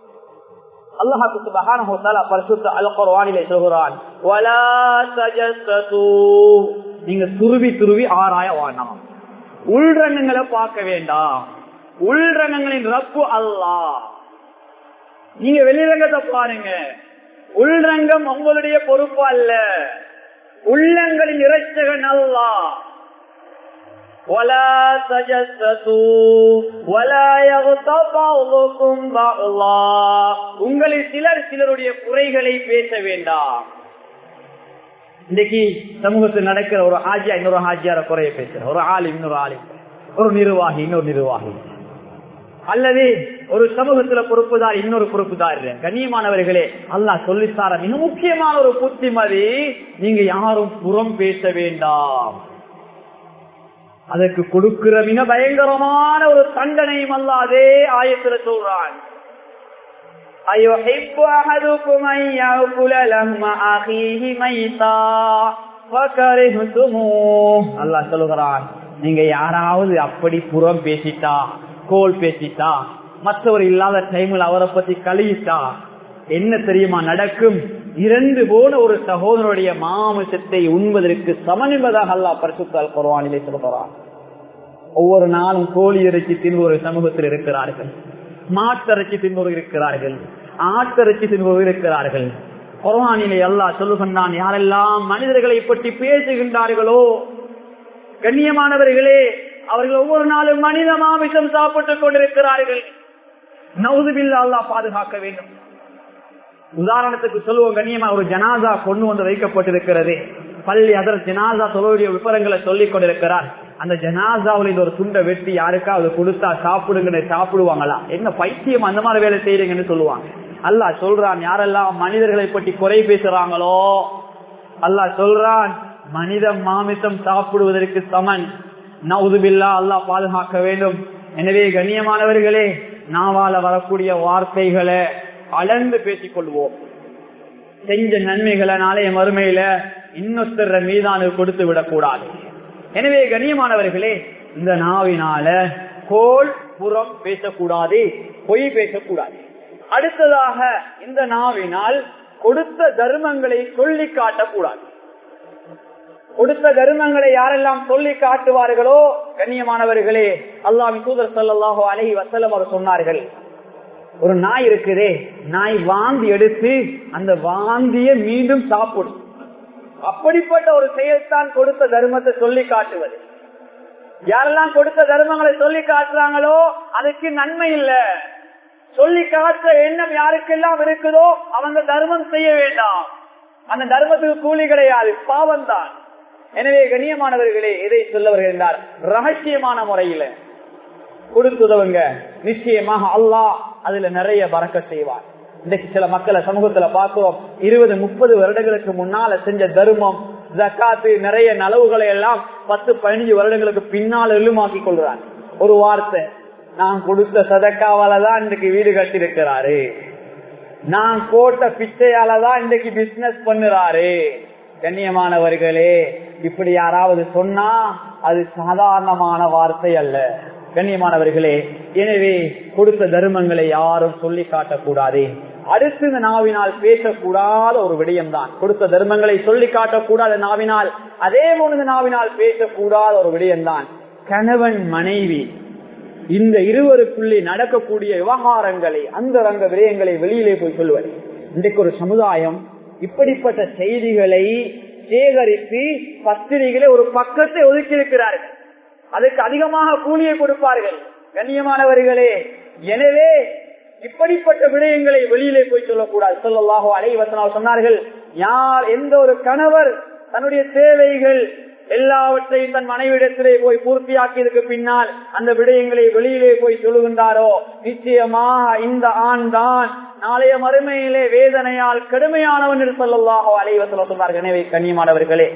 அல்லாஹாக்கு சுபஹானஹு தஆலா பரிசுத்த அல் குர்ஆனிலே சொல்கிறான் வலா தஜஸ்ஸது நீங்க துருவி துருவி ஆராய வேண்டாம். உள்ரங்கங்களை பார்க்க வேண்டாம். உள்ரங்கங்களின் ரப்பு அல்லாஹ். நீங்க வெளிரங்கத்தை பாருங்க. உள்ரங்கம் உங்களுடைய பொறுப்பு அல்ல. உள்ளங்களின் இறைச்சகன் அல்லாஹ். ولا تجسسوا ولا يغتب بعضكم بعضا உங்களில் சிலர் சிலருடைய குறைகளை பேச வேண்டாம் இன்னைக்கு சமூகத்தில் நடக்கிற ஒரு ஹாஜியா இன்னொரு ஹாஜியார குறைய பேசுற ஒரு ஆள் இன்னொரு ஆள் ஒரு நிர்வாகி இன்னொரு நிர்வாகி அல்லது ஒரு சமூகத்துல பொறுப்புதார் இன்னொரு பொறுப்புதார் கண்ணியமானவர்களே அல்லாஹ் சொல்லித்தார மிக முக்கியமான ஒரு புத்திமதி நீங்க யாரும் புறம் பேச வேண்டாம் அதற்கு கொடுக்கிற மிக பயங்கரமான ஒரு தண்டனையும் அல்ல அதே ஆயத்துல சொல்றான் أيحب أحدكم أن يأكل لحم أخيه ميتا فكرهتموه அல்லாஹ் சொல்லுகிறான் நீங்க யாராவது அப்படி புறம் பேசிட்டா கோல் பேசிட்டா மற்றவர் இல்லாத டைம்ல அவரை பத்தி கழியிட்டா என்ன தெரியுமா நடக்கும் இறந்து போன ஒரு சகோதரனுடைய மாமிசத்தை உண்பதற்கு சமன் என்பதாக அல்லா பரிசுத்தால் குர்வானிலே சொல்கிறான் ஒவ்வொரு நாளும் கோழி இறைச்சி தின்பவர் சமூகத்தில் இருக்கிறார்கள். மாட்டிறைச்சி தின்பவர் இருக்கிறார்கள். ஆட்டிறைச்சி தின்பவர் இருக்கிறார்கள். குர்வானிலே அல்லாஹ் சொல்லுகின்றான் யாரெல்லாம் மனிதர்களை பற்றி பேசுகின்றார்களோ கண்ணியமானவர்களே அவர்கள் ஒவ்வொரு நாளும் மனித மாமிசம் சாப்பிட்டுக் கொண்டிருக்கிறார்கள். நவுதுபில்லா பாதுகாக்க வேண்டும். உதாரணத்துக்கு சொல்லுவோம் கண்ணியமா ஒரு ஜனாதா கொண்டு வந்து வைக்கப்பட்டிருக்கிறது. பள்ளி அதர் ஜனாதா தொழிலுடைய விவரங்களை சொல்லிக் கொண்டிருக்கிறார். அந்த ஜனாசாவில் இந்த ஒரு துண்டை வெட்டி யாருக்காவது கொடுத்தா சாப்பிடுங்க சாப்பிடுவாங்களா? என்ன பைத்தியம் அந்த மாதிரி வேலை செய்யறீங்கன்னு சொல்லுவாங்க. அல்லாஹ் சொல்றான் யாரெல்லாம் மனிதர்களை பற்றி குறை பேசுறாங்களோ அல்லாஹ் சொல்றான் மனித மாமிசம் சாப்பிடுவதற்கு சமன். நவுதுபில்லா அல்லாஹ் பாதுகாக்க வேண்டும். எனவே கண்ணியமானவர்களே நாவால வரக்கூடிய வார்த்தைகளை அளந்து பேசிக் கொள்வோம் செஞ்ச நன்மைகளை நாளைய மறுமையில இன்னொருத்தர மீதான கொடுத்து விடக்கூடாது. எனவே கண்ணியமானவர்களே இந்த நாவினால கோல் புறம் பேசக்கூடாது பொய் பேசக்கூடாது. அடுத்ததாக இந்த நாவினால் கொடுத்த தர்மங்களை சொல்லி காட்டக்கூடாது. கொடுத்த தர்மங்களை யாரெல்லாம் சொல்லி காட்டுவார்களோ கண்ணியமானவர்களே அல்லாவின் தூதர் சல்லாஹோ அலஹி வசலம் அவர் சொன்னார்கள் ஒரு நாய் இருக்குதே நாய் வாந்தி எடுத்து அந்த வாந்திய மீண்டும் சாப்பிடும். அப்படிப்பட்ட ஒரு செயல்தான் கொடுத்த தர்மத்தை சொல்லி காட்டுவது. யாரெல்லாம் கொடுத்த தர்மங்களை சொல்லி காட்டுறாங்களோ அதுக்கு நன்மை இல்ல. சொல்லி காட்டுற எண்ணம் யாருக்கெல்லாம் இருக்குதோ அவங்க தர்மம் செய்ய வேண்டாம். அந்த தர்மத்துக்கு கூலி கிடையாது பாவம் தான் எனவே கண்ணியமானவர்களே எதை சொல்ல வருகின்றார் ரகசியமான முறையில கொடுத்துதவுங்க நிச்சயமாக அல்லாஹ் அதுல நிறைய பறக்க செய்வார் இன்னைக்கு சில மக்களை சமூகத்துல பார்க்கிறோம் இருபது முப்பது வருடங்களுக்கு முன்னால செஞ்ச தர்மம் ஜக்காத்து நிறைய நலவுகளை எல்லாம் பத்து பதினஞ்சு வருடங்களுக்கு பின்னால் எழுமாக்கி கொள்றாங்க. ஒரு வார்த்தை நான் கொடுத்த சதக்காவாலதான் தான் வீடு கட்டி இருக்கிறாரு நான் போட்ட பிச்சையாலதான் தான் பிசினஸ் பண்ணுறாரு. கண்ணியமானவர்களே இப்படி யாராவது சொன்னா அது சாதாரணமான வார்த்தை அல்ல. கண்ணியமானவர்களே எனவே கொடுத்த தர்மங்களை யாரும் சொல்லி காட்டக்கூடாது. அடுத்து இந்த நாவினால் பேசக்கூடாத ஒரு விடயம் தான் கொடுத்த தர்மங்களை சொல்லி காட்டக்கூடாத நாவினால் அதே போன்று நாவினால் பேசக்கூடாத ஒரு விடயம் தான் கணவன் மனைவி இந்த இருவருக்குள்ளே நடக்கக்கூடிய விவகாரங்களை அந்த ரங்க விடயங்களை வெளியிலே போய் சொல்லுவது இன்றைக்கு ஒரு சமுதாயம் இப்படிப்பட்ட செய்திகளை சேகரித்து பத்திரிகைகளை ஒரு பக்கத்தை ஒதுக்கி இருக்கிறார்கள் அதுக்கு அதிகமாக கூலியை கொடுப்பார்கள். கண்ணியமானவர்களே எனவே இப்படிப்பட்ட விடயங்களை வெளியிலே போய் சொல்லக்கூடாது. சொல்லலாகோ அலைவசனால் சொன்னார்கள் யார் எந்த ஒரு கணவர் தன்னுடைய தேவைகள் எல்லாவற்றையும் தன் மனைவிடத்திலே போய் பூர்த்தியாக்கியதுக்கு பின்னால் அந்த விடயங்களை வெளியிலே போய் சொல்லுகின்றாரோ நிச்சயமாக இந்த ஆண் தான் நாளைய மறுமையிலே வேதனையால் கடுமையானவன் என்று சொல்லலாகோ அலைவசல சொன்னார்கள். எனவே கண்ணியமானவர்களே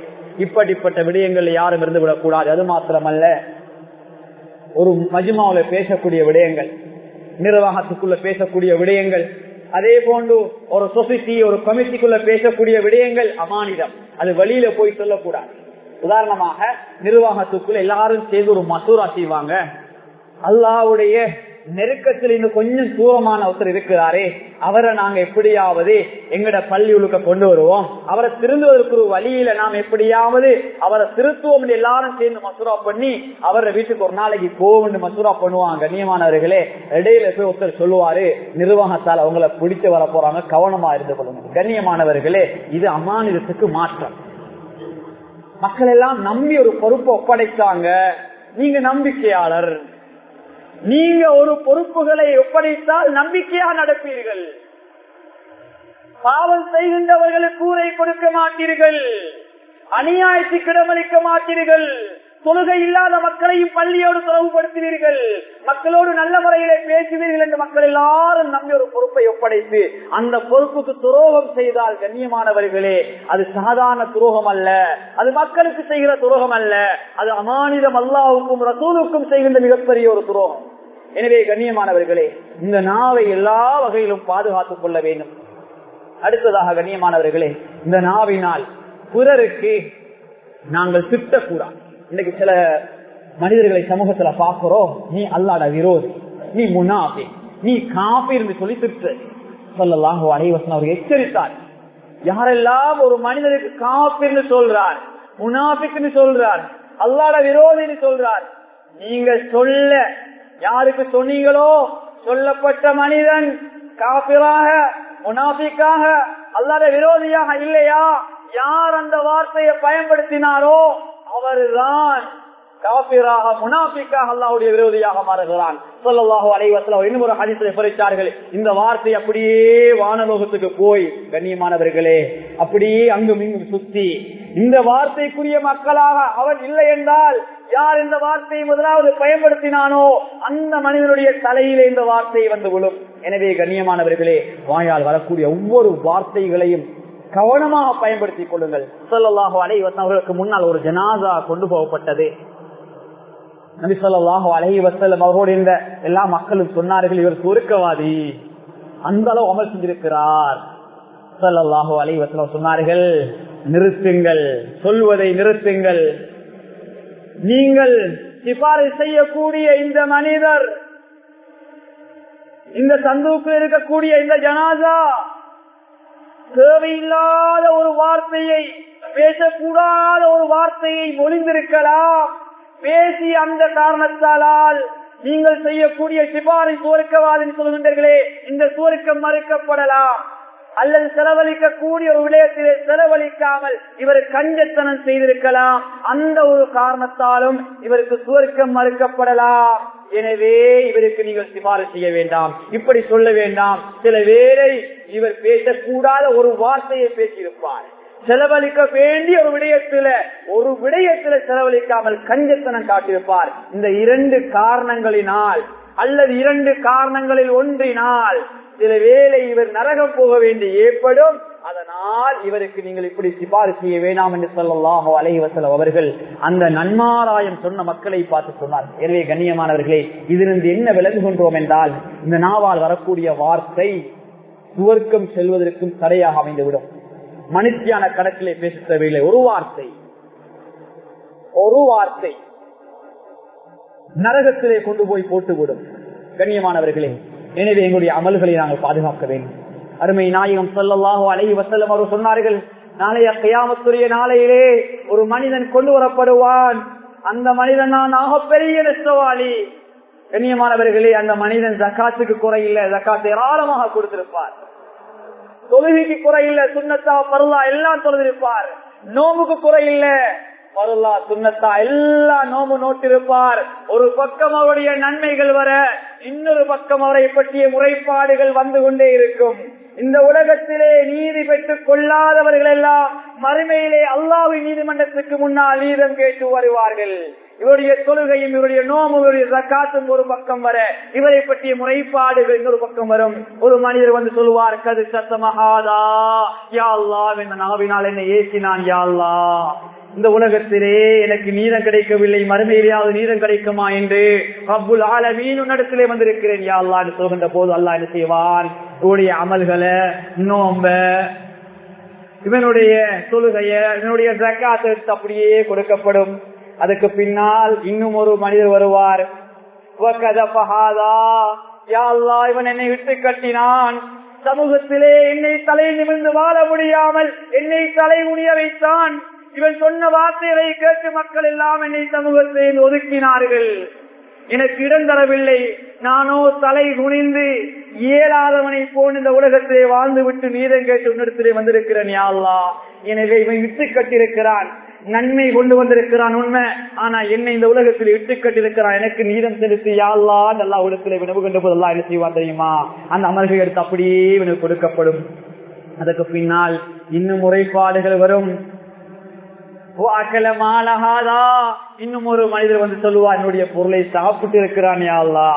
இப்படிப்பட்ட விடயங்கள் யாரும் இருந்து விடக்கூடாது அது மாத்திரமல்ல ஒரு மஜ்மாவில பேசக்கூடிய விடயங்கள். நிர்வாகத்துக்குள்ள பேசக்கூடிய விடயங்கள். அதே போன்று ஒரு சொசைட்டி ஒரு கமிட்டிக்குள்ள பேசக்கூடிய விடயங்கள் அமானிதம். அது வெளியில போய் சொல்லக்கூடாது. உதாரணமாக நிர்வாகத்துக்குள்ள எல்லாரும் சேர்ந்து ஒரு மசூரா செய்வாங்க. அல்லாவுடைய நெருக்கத்தில் இன்னும் கொஞ்சம் தூரமான ஒருத்தர் இருக்கிறாரே அவரை நாங்க எப்படியாவது எங்கட பள்ளியுழுக்க கொண்டு வருவோம். அவரை திருந்துவதற்கு ஒரு வழியில நாம் எப்படியாவது அவரை திருத்துவோம் எல்லாரும் சேர்ந்து மசூரா பண்ணி அவரை வீட்டுக்கு ஒரு நாளைக்கு போகும் மசூரா பண்ணுவாங்க. கண்ணியமானவர்களே இடையில போய் ஒருத்தர் சொல்லுவாரு நிர்வாகத்தால் அவங்கள பிடிச்சு வர போறாங்க கவனமா இருந்து கொள்ளுங்க. கண்ணியமானவர்களே இது அமானிதத்துக்கு மாற்றம். மக்கள் எல்லாம் நம்பி ஒரு பொறுப்பை ஒப்படைத்தாங்க நீங்க நம்பிக்கையாளர். நீங்க ஒரு பொறுப்புகளை ஒப்படைத்தால் நம்பிக்கையாக நடப்பீர்கள். பாவம் செய்கின்றவர்களுக்கு கூரை கொடுக்க மாட்டீர்கள். அநியாயத்தை கிடமளிக்க மாட்டீர்கள். தொழுகை இல்லாத மக்களையும் பள்ளியோடு தொடர்புபடுத்துவீர்கள். மக்களோடு நல்ல முறையில பேசுவீர்கள் என்று மக்கள் எல்லாரும் நம்பி ஒரு பொறுப்பை ஒப்படைத்து அந்த பொறுப்புக்கு துரோகம் செய்தால் கண்ணியமானவர்களே அது சாதாரண துரோகம் அல்ல. அது மக்களுக்கு செய்கிற துரோகம் அல்ல. அது அமானிதம் அல்லாவுக்கும் ரசூலுக்கும் செய்கின்ற மிகப்பெரிய ஒரு துரோகம். எனவே கண்ணியமானவர்களே இந்த நாவை எல்லா வகையிலும் பாதுகாத்துக் கொள்ள வேண்டும். அடுத்ததாக கண்ணியமானவர்களே இந்த நாவினால் பிறருக்கு நாங்கள் திட்டக்கூடாது இன்னைக்கு சில மனிதர்களை சமூகத்துல பாக்குறோம் நீ அல்லாட விரோதி நீ முன்னாபி நீ காப்பி என்று சொல்லி திட்டு. சொல்லலாம் அனைவசன் அவர் எச்சரித்தார். யாரெல்லாம் ஒரு மனிதருக்கு காப்பின்னு சொல்றார் முனாபிக்குன்னு சொல்றார் அல்லாட விரோதின்னு சொல்றார் நீங்க சொல்ல யாருக்கு சொன்னீங்களோ சொல்லப்பட்ட மனிதன் காப்பிராக முனாபிக்காக அல்லாத விரோதியாக இல்லையா? யார் அந்த வார்த்தையை பயன்படுத்தினாரோ அவர்தான் காபிராக முனாபிக்காக அல்லாவுடைய விரோதியாக மாறுகிறான். சொல்லல்லாஹோ அலைவசல இன்னும் ஒரு ஹரிசலை பறித்தார்கள் இந்த வார்த்தை அப்படியே வானலோகத்துக்கு போய் கண்ணியமானவர்களே அப்படியே அங்கும் இங்கும் சுத்தி. இந்த வார்த்தைக்குரிய மக்களாக அவன் இல்லை என்றால் யார் இந்த வார்த்தையை முதலாவது பயன்படுத்தினானோ அந்த மனிதனுடைய தலையிலே இந்த வார்த்தை வந்து விழும். எனவே கண்ணியமானவர்களே வாயால் வரக்கூடிய ஒவ்வொரு வார்த்தைகளையும் கவனமாக பயன்படுத்திக் கொள்ளுங்கள். சொல்லலாக அலைவசன் அவர்களுக்கு முன்னால் ஒரு ஜனாதா கொண்டு போகப்பட்டது. நபி சொல்லாஹு அலஹி வசலம் அவரோடு இருந்த எல்லா மக்களும் சொன்னார்கள் இவர் சுருக்கவாதி. அந்த அளவு அமல் செஞ்சிருக்கிறார். சொல்லல்லாஹு அலஹி சொன்னார்கள் நிறுத்துங்கள். சொல்வதை நிறுத்துங்கள். நீங்கள் சிபாரிசு செய்யக்கூடிய இந்த மனிதர் இந்த சந்தூக்கில் இருக்கக்கூடிய இந்த ஜனாதா தேவையில்லாத ஒரு வார்த்தையை பேசக்கூடாத ஒரு வார்த்தையை ஒளிந்திருக்கலாம். பேசி அந்த காரணத்தாலால் நீங்கள் செய்யக்கூடிய சிபாரி சுவருக்கவாதின் சொல்கின்றீர்களே இந்த சுவருக்கம் மறுக்கப்படலாம். அல்லது செலவழிக்க கூடிய ஒரு விடயத்திலே செலவழிக்காமல் இவர் கஞ்சத்தனம் செய்திருக்கலாம். அந்த ஒரு காரணத்தாலும் இவருக்கு சுவர்க்கம் மறுக்கப்படலாம். எனவே இவருக்கு நீங்கள் சிபாரிசு செய்ய வேண்டாம். இப்படி சொல்ல வேண்டாம். சில வேளை இவர் பேசக்கூடாத ஒரு வார்த்தையை பேசியிருப்பார். செலவழிக்க வேண்டிய ஒரு விடயத்துல ஒரு விடயத்துல செலவழிக்காமல் கஞ்சத்தனம் காட்டியிருப்பார். இந்த இரண்டு காரணங்களினால் அல்லது இரண்டு காரணங்களில் ஒன்றினால் சில வேளை இவர் நரகம் போக வேண்டி ஏற்படும். அதனால் இவருக்கு நீங்கள் இப்படி சிபாரிசு செய்ய வேண்டாம் என்று சொல்லலாம் அலைவசலம் அவர்கள் அந்த நன்மாராயம் சொன்ன மக்களை பார்த்து சொன்னார் எனவே கண்ணியமானவர்களே இதிலிருந்து என்ன விளங்குகின்றோம் என்றால் இந்த நாவால் வரக்கூடிய வார்த்தை சுவர்க்கம் செல்வதற்கும் தடையாக அமைந்துவிடும். மனுஷியான கணக்கிலே பேச தேவையில்லை. ஒரு வார்த்தை. ஒரு வார்த்தை. நரகத்திலே கொண்டு போய் போட்டுவிடும். கண்ணியமானவர்களே எனவே எங்களுடைய அமல்களை நாங்கள் பாதுகாக்க வேண்டும். அருமை நாயகம் சொல்லல்லாஹோ அலை வசல்லம் அவர் சொன்னார்கள் நாளைய கையாமத்துரிய நாளையிலே ஒரு மனிதன் கொண்டு வரப்படுவான். அந்த மனிதன் நான் ஆக பெரிய நெசவாளி. கண்ணியமானவர்களே அந்த மனிதன் ஜக்காத்துக்கு குறையில்லை ஜக்காத்தை ஏராளமாக கொடுத்திருப்பார். தொழுகைக்கு குறையில்லை சுண்ணத்தா பருளா எல்லாம் தொழுதிருப்பார். நோம்புக்கு குறையில்லை பருளா சுண்ணத்தா எல்லா நோம்பு நோட்டிருப்பார். ஒரு பக்கம் அவருடைய நன்மைகள் வர இன்னொரு பக்கம் அவரை பற்றிய முறைப்பாடுகள் வந்து கொண்டே இருக்கும். இந்த உலகத்திலே நீதி பெற்றுக் கொள்ளாதவர்கள் எல்லாம் மறுமையிலே அல்லாவின் நீதிமன்றத்துக்கு முன்னால் நீதம் கேட்டு வருவார்கள். இவருடைய தொழுகையும் இவருடைய நோமும் இவருடைய ஜக்காத்தும் ஒரு பக்கம் வர இவரை பற்றிய முறைப்பாடுகள் இன்னொரு பக்கம் வரும். ஒரு மனிதர் வந்து சொல்லுவார் கது சத்தமகாதா யாழ்லா என்ற நாவினால் என்ன ஏசினான் யாழ்லா இந்த உலகத்திலே எனக்கு நீரம் கிடைக்கவில்லை. மறுமையிலேயாவது நீரம் கிடைக்குமா என்று அப்புல் ஆலமீன் உன்னிடத்திலே வந்திருக்கிறேன். யா அல்லா என்று சொல்கின்ற போது அல்லா என்ன செய்வான்? உடைய அமல்களை நோம்ப இவனுடைய தொழுகைய இவனுடைய ஜக்காத்தை அப்படியே கொடுக்கப்படும். அதுக்கு பின்னால் இன்னும் ஒரு மனிதர் வருவார். இவன் என்னை விட்டு கட்டினான். சமூகத்திலே என்னை தலை நிமிர்ந்து வாழ முடியாமல் என்னை தலை முடிய வைத்தான். இவன் சொன்ன வார்த்தைகளை கேட்டு மக்கள் எல்லாம் என்னை சமூகத்தில் ஒதுக்கினார்கள். எனக்கு இடம் தரவில்லை. நானோ தலை குனிந்து இயலாதவனை போன் இந்த உலகத்திலே வாழ்ந்து விட்டு நீதம் கேட்டு உன்னிடத்திலே வந்திருக்கிறேன் யாழ்லா எனவே இவன் விட்டு கட்டிருக்கிறான் நன்மை கொண்டு வந்திருக்கிறான் உண்மை. ஆனா என்னை இந்த உலகத்தில் இட்டுக்கட்டிருக்கிறான் எனக்கு நீதம் செலுத்தி யாழ்லா நல்லா உலகத்தில் வினவு கொண்ட போதெல்லாம் என்ன செய்வான் தெரியுமா? அந்த அமல்கள் எடுத்து அப்படியே இவனுக்கு கொடுக்கப்படும். அதற்கு பின்னால் இன்னும் முறைப்பாடுகள் வரும். இன்னும் ஒரு மனிதர் வந்து சொல்லுவா என்னுடைய பொருளை சாப்பிட்டு இருக்கிறான் யாழ்லா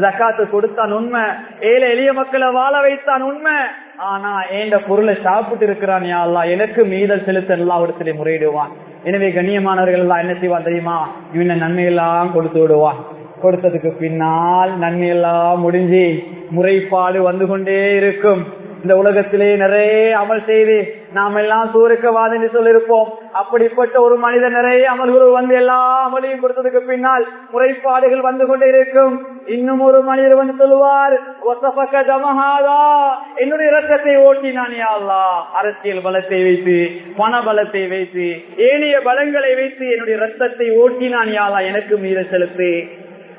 ஜக்காத்து கொடுத்தான் உண்மை. ஏழை எளிய மக்களை வாழ வைத்தான் உண்மை. ஆனா ஏண்ட பொருளை சாப்பிட்டு இருக்கிறான் யாழ்லா எனக்கு மீதல் செலுத்த எல்லா இடத்திலே முறையிடுவான். எனவே கண்ணியமானவர்கள் எல்லாம் என்ன செய்வான் தெரியுமா? இவனை நன்மையெல்லாம் கொடுத்து விடுவான். கொடுத்ததுக்கு பின்னால் நன்மையெல்லாம் முடிஞ்சு முறைப்பாடு வந்து கொண்டே இருக்கும். இந்த உலகத்திலே நிறைய அமல் செய்து நாம் எல்லாம் சூருக்கவாதி என்று சொல்லியிருப்போம். அப்படிப்பட்ட ஒரு மனிதன் நிறைய அமல்கள் வந்து எல்லா அமலையும் கொடுத்ததுக்கு பின்னால் முறைப்பாடுகள் வந்து கொண்டே இருக்கும். இன்னும் ஒரு மனிதர் வந்து சொல்லுவார் என்னுடைய ரத்தத்தை ஓட்டினான் யாழ்லா அரசியல் பலத்தை வைத்து பண பலத்தை வைத்து ஏனைய பலங்களை வைத்து என்னுடைய ரத்தத்தை ஓட்டினான் யாழ்லா எனக்கு மீற செலுத்து.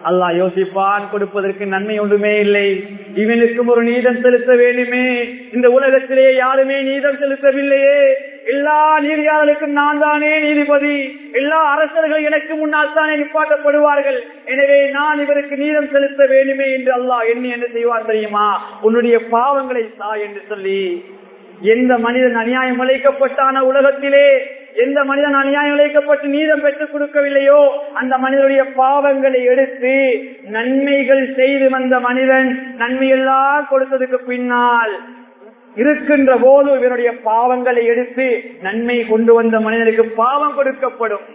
அல்லாஹ் யோசிப்பான் கொடுப்பதற்கு நன்மை ஒன்றுமே இல்லை. இவனுக்கும் ஒரு நீதம் செலுத்த வேண்டுமே. இந்த உலகத்திலேயே யாருமே நீதம் செலுத்தவில்லையே. எல்லா நீதியாளர்களுக்கும் நான் தானே நீதிபதி. எல்லா அரசர்கள் எனக்கு முன்னால் தானே நிப்பாட்டப்படுவார்கள். எனவே நான் இவருக்கு நீதம் செலுத்த வேண்டுமே என்று அல்லாஹ் என்ன என்ன செய்வான் தெரியுமா? உன்னுடைய பாவங்களை சா என்று சொல்லி எந்த மனிதன் அநியாயம் அழைக்கப்பட்டான உலகத்திலே எந்த மனிதன் அநியாயம் இழைக்கப்பட்டு நீதம் பெற்றுக் கொடுக்கவில்லையோ அந்த மனிதனுடைய பாவங்களை எடுத்து நன்மைகள் செய்து வந்த மனிதன் நன்மையெல்லாம் கொடுத்ததுக்கு பின்னால் இருக்கின்ற போது இவனுடைய பாவங்களை எடுத்து நன்மை கொண்டு வந்த மனிதனுக்கு பாவம் கொடுக்கப்படும்.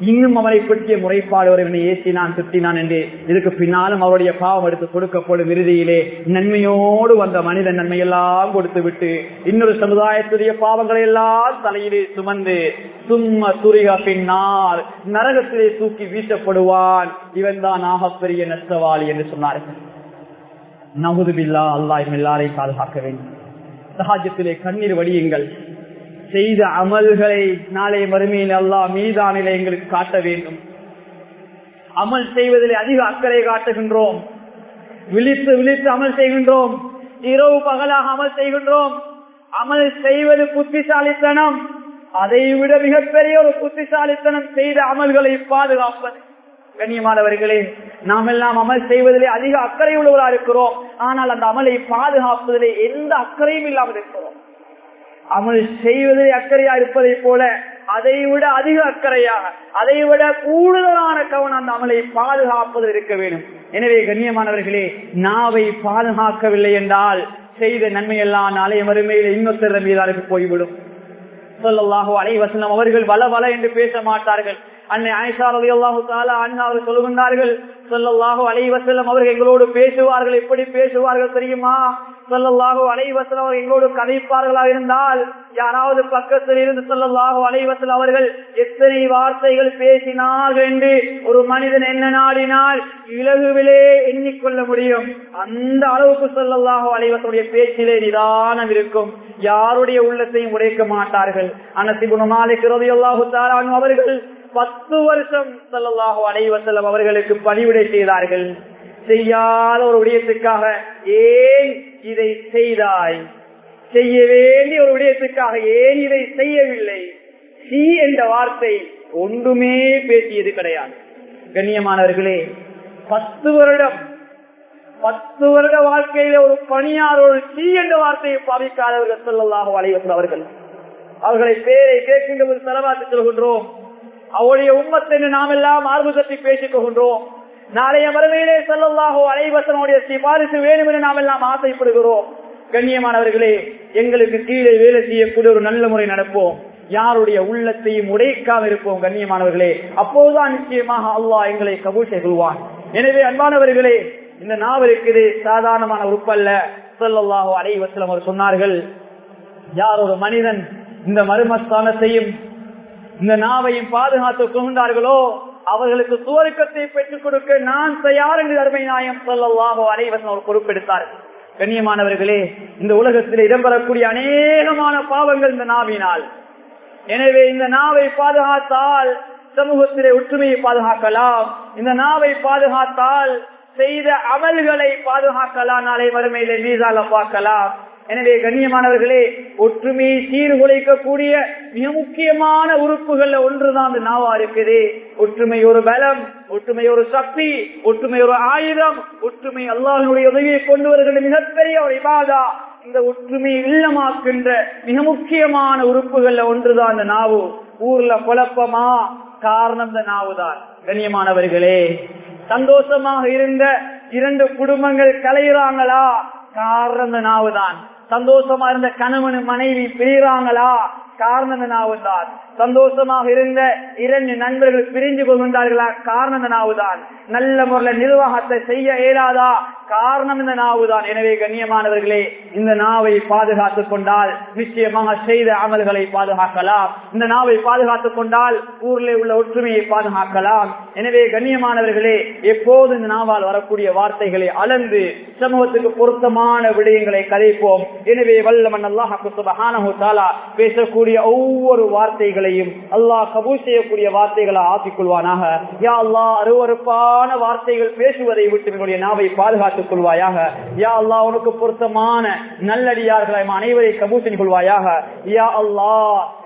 இன்னும் அவரை பற்றிய முறைப்பாடு அவர்களை ஏற்றினான் திருத்தினான் என்று இதுக்கு பின்னாலும் அவருடைய பாவம் எடுத்து கொடுக்கப்படும் இறுதியிலே நன்மையோடு வந்த மனிதன் நன்மையெல்லாம் கொடுத்து விட்டு இன்னொரு சமுதாயத்துடைய பாவங்களை எல்லாம் தலையிலே சுமந்து சும்மா துரிக பின்னால் நரகத்திலே தூக்கி வீசப்படுவான். இவன் தான் ஆகப்பெரிய நஷ்டவாளி என்று சொன்னார்கள் நகுதுபில்லா அல்லாஹ் எல்லாரையும் பாதுகாக்க வேண்டும். சகாஜத்திலே கண்ணீர் வடியுங்கள். செய்த அமல்களை நாளை மறுமையில் அல்லா மீதானிலே எங்களுக்கு காட்ட வேண்டும். அமல் செய்வதில் அதிக அக்கறை காட்டுகின்றோம். விழித்து விழித்து அமல் செய்கின்றோம். இரவு பகலாக அமல் செய்கின்றோம். அமல் செய்வது புத்திசாலித்தனம். அதை விட மிகப்பெரிய ஒரு புத்திசாலித்தனம் செய்த அமல்களை பாதுகாப்பது. கண்ணியமானவர்களே நாம் எல்லாம் அமல் செய்வதிலே அதிக அக்கறை உள்ளவர்களா இருக்கிறோம். ஆனால் அந்த அமலை பாதுகாப்பதிலே எந்த அக்கறையும் இல்லாமல் இருக்கிறோம். அமல் செய்வதில் அக்கறையா இருப்பதை போல அதை விட அதிக அக்கறையாக அதை விட கூடுதலான கவனம் அந்த அமலை பாதுகாப்பதில் இருக்க வேண்டும். எனவே கண்ணியமானவர்களே நாவை பாதுகாக்கவில்லை என்றால் செய்த நன்மையெல்லாம் நாளைய மறுமையில் இன்னொருத்தர் மீதாருக்கு போய்விடும். சொல்லல்லாஹோ அலை வசனம் அவர்கள் வள வள என்று பேச மாட்டார்கள். அன்னை ஆயிஷா ரவி அல்லாஹு தாலா அண்ணா அவர் சொல்லுகின்றார்கள் சொல்லல்லாஹோ அலைவசல்லம் அவர்கள் எங்களோடு பேசுவார்கள் எப்படி பேசுவார்கள் தெரியுமா? சொல்லல்லாஹோ அலைவசல் அவர் எங்களோடு கதைப்பார்களா இருந்தால் யாராவது பக்கத்தில் இருந்து சொல்லல்லாஹோ அலைவசல் அவர்கள் எத்தனை வார்த்தைகள் பேசினார்கள் என்று ஒரு மனிதன் என்ன நாடினால் இலகுவிலே எண்ணிக்கொள்ள முடியும். அந்த அளவுக்கு சொல்லல்லாஹோ அலைவசனுடைய பேச்சிலே நிதானம் இருக்கும். யாருடைய உள்ளத்தையும் உடைக்க மாட்டார்கள். அனசிபுணமாலிக்கிறது எல்லாஹு தாரான் அவர்கள் பத்து வருஷம் சல்லாஹு அலைவசலம் அவர்களுக்கு பணிவிடை செய்தார்கள். செய்யாத ஒரு விடயத்துக்காக ஏன் இதை செய்தாய். செய்ய வேண்டிய ஒரு விடயத்துக்காக ஏன் இதை செய்யவில்லை? சி என்ற வார்த்தை ஒன்றுமே பேசியது கிடையாது. கண்ணியமானவர்களே பத்து வருடம் பத்து வருட வாழ்க்கையில ஒரு பணியார் ஒரு சி என்ற வார்த்தையை பாவிக்காதவர்கள் சொல்லலாக வளைவர்கள் அவர்கள். அவர்களை பேரை கேட்கின்ற ஒரு செலவாத்து சொல்கின்றோம். அவருடைய உண்மத்தை நாம் எல்லாம் ஆர்வத்தை பேசிக் கொள்கின்றோம். நாளைய மறுமையிலே செல்லல்லாகோ அலைவசனுடைய சிபாரிசு வேணும் என நாம் எல்லாம் ஆசைப்படுகிறோம். கண்ணியமானவர்களே எங்களுக்கு கீழே வேலை செய்யக்கூடிய ஒரு நல்ல முறை நடப்போம். யாருடைய உள்ளத்தையும் உடைக்காம இருப்போம் கண்ணியமானவர்களே. அப்போதுதான் நிச்சயமாக அல்லாஹ் எங்களை கபூல் செய்வான் எனவே அன்பானவர்களே இந்த நாவலுக்கு சாதாரணமான உறுப்பல்ல. சொல்லல்லாஹோ அலைவசலம் அவர் சொன்னார்கள் யார் ஒரு மனிதன் இந்த மருமஸ்தானத்தையும் இந்த நாவையும் பாதுகாத்து கொண்டார்களோ அவர்களுக்கு சுவர்க்கத்தை பெற்றுக் கொடுக்க நான் தயார் என்று அருமை நாயம் சொல்லலாகோ அனைவரும் அவர் பொறுப்பெடுத்தார் கண்ணியமானவர்களே இந்த உலகத்தில் இடம்பெறக்கூடிய அநேகமான பாவங்கள் இந்த நாவினால். எனவே இந்த நாவை பாதுகாத்தால் சமூகத்திலே ஒற்றுமையை பாதுகாக்கலாம். இந்த நாவை பாதுகாத்தால் செய்த அமல்களை பாதுகாக்கலாம் நாளை வறுமையிலே மீதால பார்க்கலாம் எனவே கண்ணியமானவர்களே ஒற்றுமையை சீர்குலைக்கக்கூடிய மிக முக்கியமான உறுப்புகள்ல ஒன்றுதான் அந்த நாவா இருக்குது. ஒற்றுமை ஒரு பலம் ஒற்றுமை ஒரு சக்தி ஒற்றுமை ஒரு ஆயுதம் ஒற்றுமை அல்லாஹனுடைய உதவியை கொண்டு வருகிற மிகப்பெரிய ஒரு இபாதா. இந்த ஒற்றுமையை இல்லமாக்கின்ற மிக முக்கியமான உறுப்புகள்ல ஒன்றுதான் அந்த நாவு. ஊர்ல குழப்பமா? காரணம் இந்த நாவுதான். கண்ணியமானவர்களே சந்தோஷமாக இருந்த இரண்டு குடும்பங்கள் கலையிறாங்களா காரணம் இந்த நாவுதான். சந்தோஷமா இருந்த கணவன் மனைவி பிரிகிறாங்களா? காரணம் என்ன நாவுதான் சந்தோஷமாக இருந்த இரண்டு நண்பர்கள் பிரிஞ்சு கொள்கின்றார்களா காரணம் இந்த நாவுதான். நல்ல முறையில் நிர்வாகத்தை செய்ய இயலாதா? காரணம் இந்த நாவுதான். எனவே கண்ணியமானவர்களே இந்த நாவை பாதுகாத்துக் கொண்டால் நிச்சயமாக செய்த அமல்களை பாதுகாக்கலாம். இந்த நாவை பாதுகாத்துக் கொண்டால் ஊரில் உள்ள ஒற்றுமையை பாதுகாக்கலாம். எனவே கண்ணியமானவர்களே எப்போது இந்த நாவால் வரக்கூடிய வார்த்தைகளை அளந்து சமூகத்துக்கு பொருத்தமான விடயங்களை கதைப்போம். எனவே வல்லமன் அல்லாஹாலா பேசக்கூடிய ஒவ்வொரு வார்த்தைகள் வார்த்தைகளையும் அல்லாஹ் கபூல் செய்யக்கூடிய வார்த்தைகளை ஆக்கிக் கொள்வானாக. யா அல்லா அருவறுப்பான வார்த்தைகள் பேசுவதை விட்டு எங்களுடைய நாவை பாதுகாத்துக் கொள்வாயாக. யா அல்லா உனக்கு பொருத்தமான நல்லடியார்களை அனைவரை கபூல் செய்து கொள்வாயாக. யா அல்லா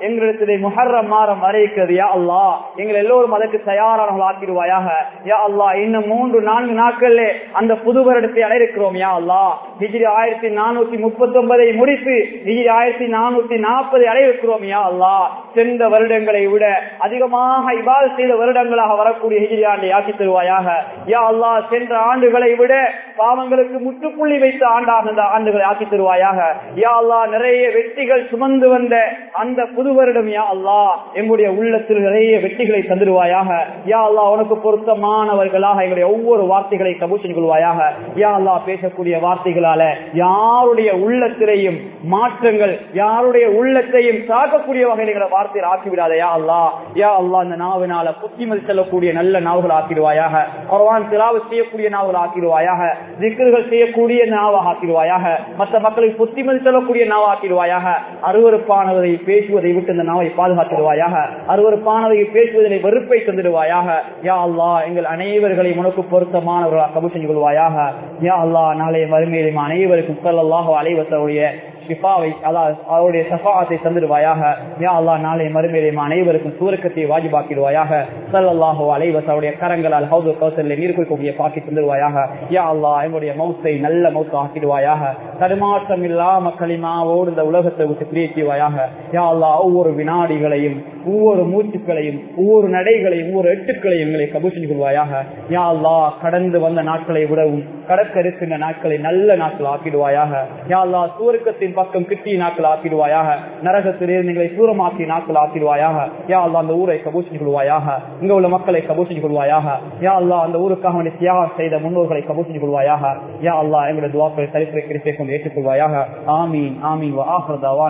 எங்களுக்கு முஹர்ரம் மாறம் வரைக்கிறது யா அல்லா எங்கள் எல்லோரும் அதற்கு தயாரானவர்கள் ஆக்கிடுவாயாக. யா அல்லா இன்னும் மூன்று நான்கு நாட்கள்ல அந்த புது வருடத்தை அடையிருக்கிறோம் யா அல்லா ஹிஜ்ரி ஆயிரத்தி நானூத்தி முப்பத்தி ஒன்பதை முடித்து ஹிஜ்ரி ஆயிரத்தி நானூத்தி நாற்பதை அடையிருக்கிறோம் யா அல்லா சென்ற வருடங்களை விட அதிகமாக இவால் செய்த வருடங்களாக வரக்கூடிய ஹிஜ்ரி ஆண்டை ஆக்கி தருவாயாக. யா அல்லா சென்ற ஆண்டுகளை விட பாவங்களுக்கு முற்றுப்புள்ளி வைத்த ஆண்டாக அந்த ஆண்டுகளை ஆக்கி தருவாயாக. யா அல்லா நிறைய வெற்றிகள் சுமந்து வந்த அந்த புது வருடம் யா அல்லா எங்களுடைய உள்ளத்தில் நிறைய வெற்றிகளை தந்துடுவாயாக. யா அல்லா உனக்கு பொருத்தமானவர்களாக எங்களுடைய ஒவ்வொரு வார்த்தைகளை கபூச்சன் கொள்வாயாக. யா அல்லா பேசக்கூடிய வார்த்தைகளால யாருடைய உள்ளத்திலையும் மாற்றங்கள் யாருடைய உள்ளத்தையும் தாக்கக்கூடிய வகையில் எங்களை வார்த்தையை ஆக்கி விடாதயா அல்லா யா அல்லா இந்த நாவினால புத்திமதி செல்லக்கூடிய நல்ல நாவுகள் ஆக்கிடுவாயாக. குர்ஆன் திலாவு செய்யக்கூடிய நாவல் ஆக்கிடுவாயாக. திக்குகள் செய்யக்கூடிய நாவ ஆக்கிடுவாயாக. மற்ற மக்களுக்கு புத்திமதி செல்லக்கூடிய நாவ ஆக்கிடுவாயாக. அருவறுப்பானவரை பேசுவதை விட்டு இந்த நாவை பாதுகாத்துடுவாயாக. அருவறுப்பானதை பேசுவதில் வெறுப்பை தந்துடுவாயாக. யா அல்லா எங்கள் அனைவர்களை உனக்கு பொருத்தமானவர்களாக கபு செஞ்சு கொள்வாயாக. யா அல்லா நாளைய வறுமையிலும் அனைவருக்கும் சொல்லல்லாக அலைவசருடைய ஷிஃபாவை அதாவது அவருடைய சஃபாத்தை தந்துடுவாயாக. யா அல்லா நாளை மறுமையிலும் அனைவருக்கும் சூரக்கத்தை வாஜிபாக்கிடுவாயாக. சல்லாஹோ அலைவஸ் அவருடைய கரங்களால் ஹவுது கௌசல்ல நீர் குறிக்கக்கூடிய பாக்கி தந்துடுவாயாக. யா அல்லா எங்களுடைய மௌத்தை நல்ல மௌத்து ஆக்கிடுவாயாக. தடுமாற்றம் இல்லாம களிமாவோடு இந்த உலகத்தை விட்டு பிரியத்திவாயாக யா அல்லா ஒவ்வொரு வினாடிகளையும் ஒவ்வொரு மூச்சுக்களையும் ஒவ்வொரு நடைகளையும் ஒவ்வொரு எட்டுக்களையும் எங்களை கபூல் கொள்வாயாக. யா அல்லா கடந்து வந்த நாட்களை விடவும் கடக்க இருக்கின்ற நாட்களை நல்ல நாட்கள் ஆக்கிடுவாயாக யா அல்லா சூருக்கத்தின் பக்கம் கிட்டி நாக்கள் ஆக்கிடுவாயாக நரகத்திலிருந்து எங்களை தூரமாக்கி நாக்கள் ஆக்கிடுவாயாக யா அல்லா அந்த ஊரை கபூல் கொள்வாயாக இங்க உள்ள மக்களை கபூல் கொள்வாயாக யா அல்லா அந்த ஊருக்காக வேண்டிய தியாகம் செய்த முன்னோர்களை கபூல் கொள்வாயாக யா அல்லா எங்களுடைய துவாக்களை சரித்திரை கிடைப்பை கொண்டு ஏற்றுக்கொள்வாயாக. ஆமீன் ஆமீன். ஆஹ்ரதாவா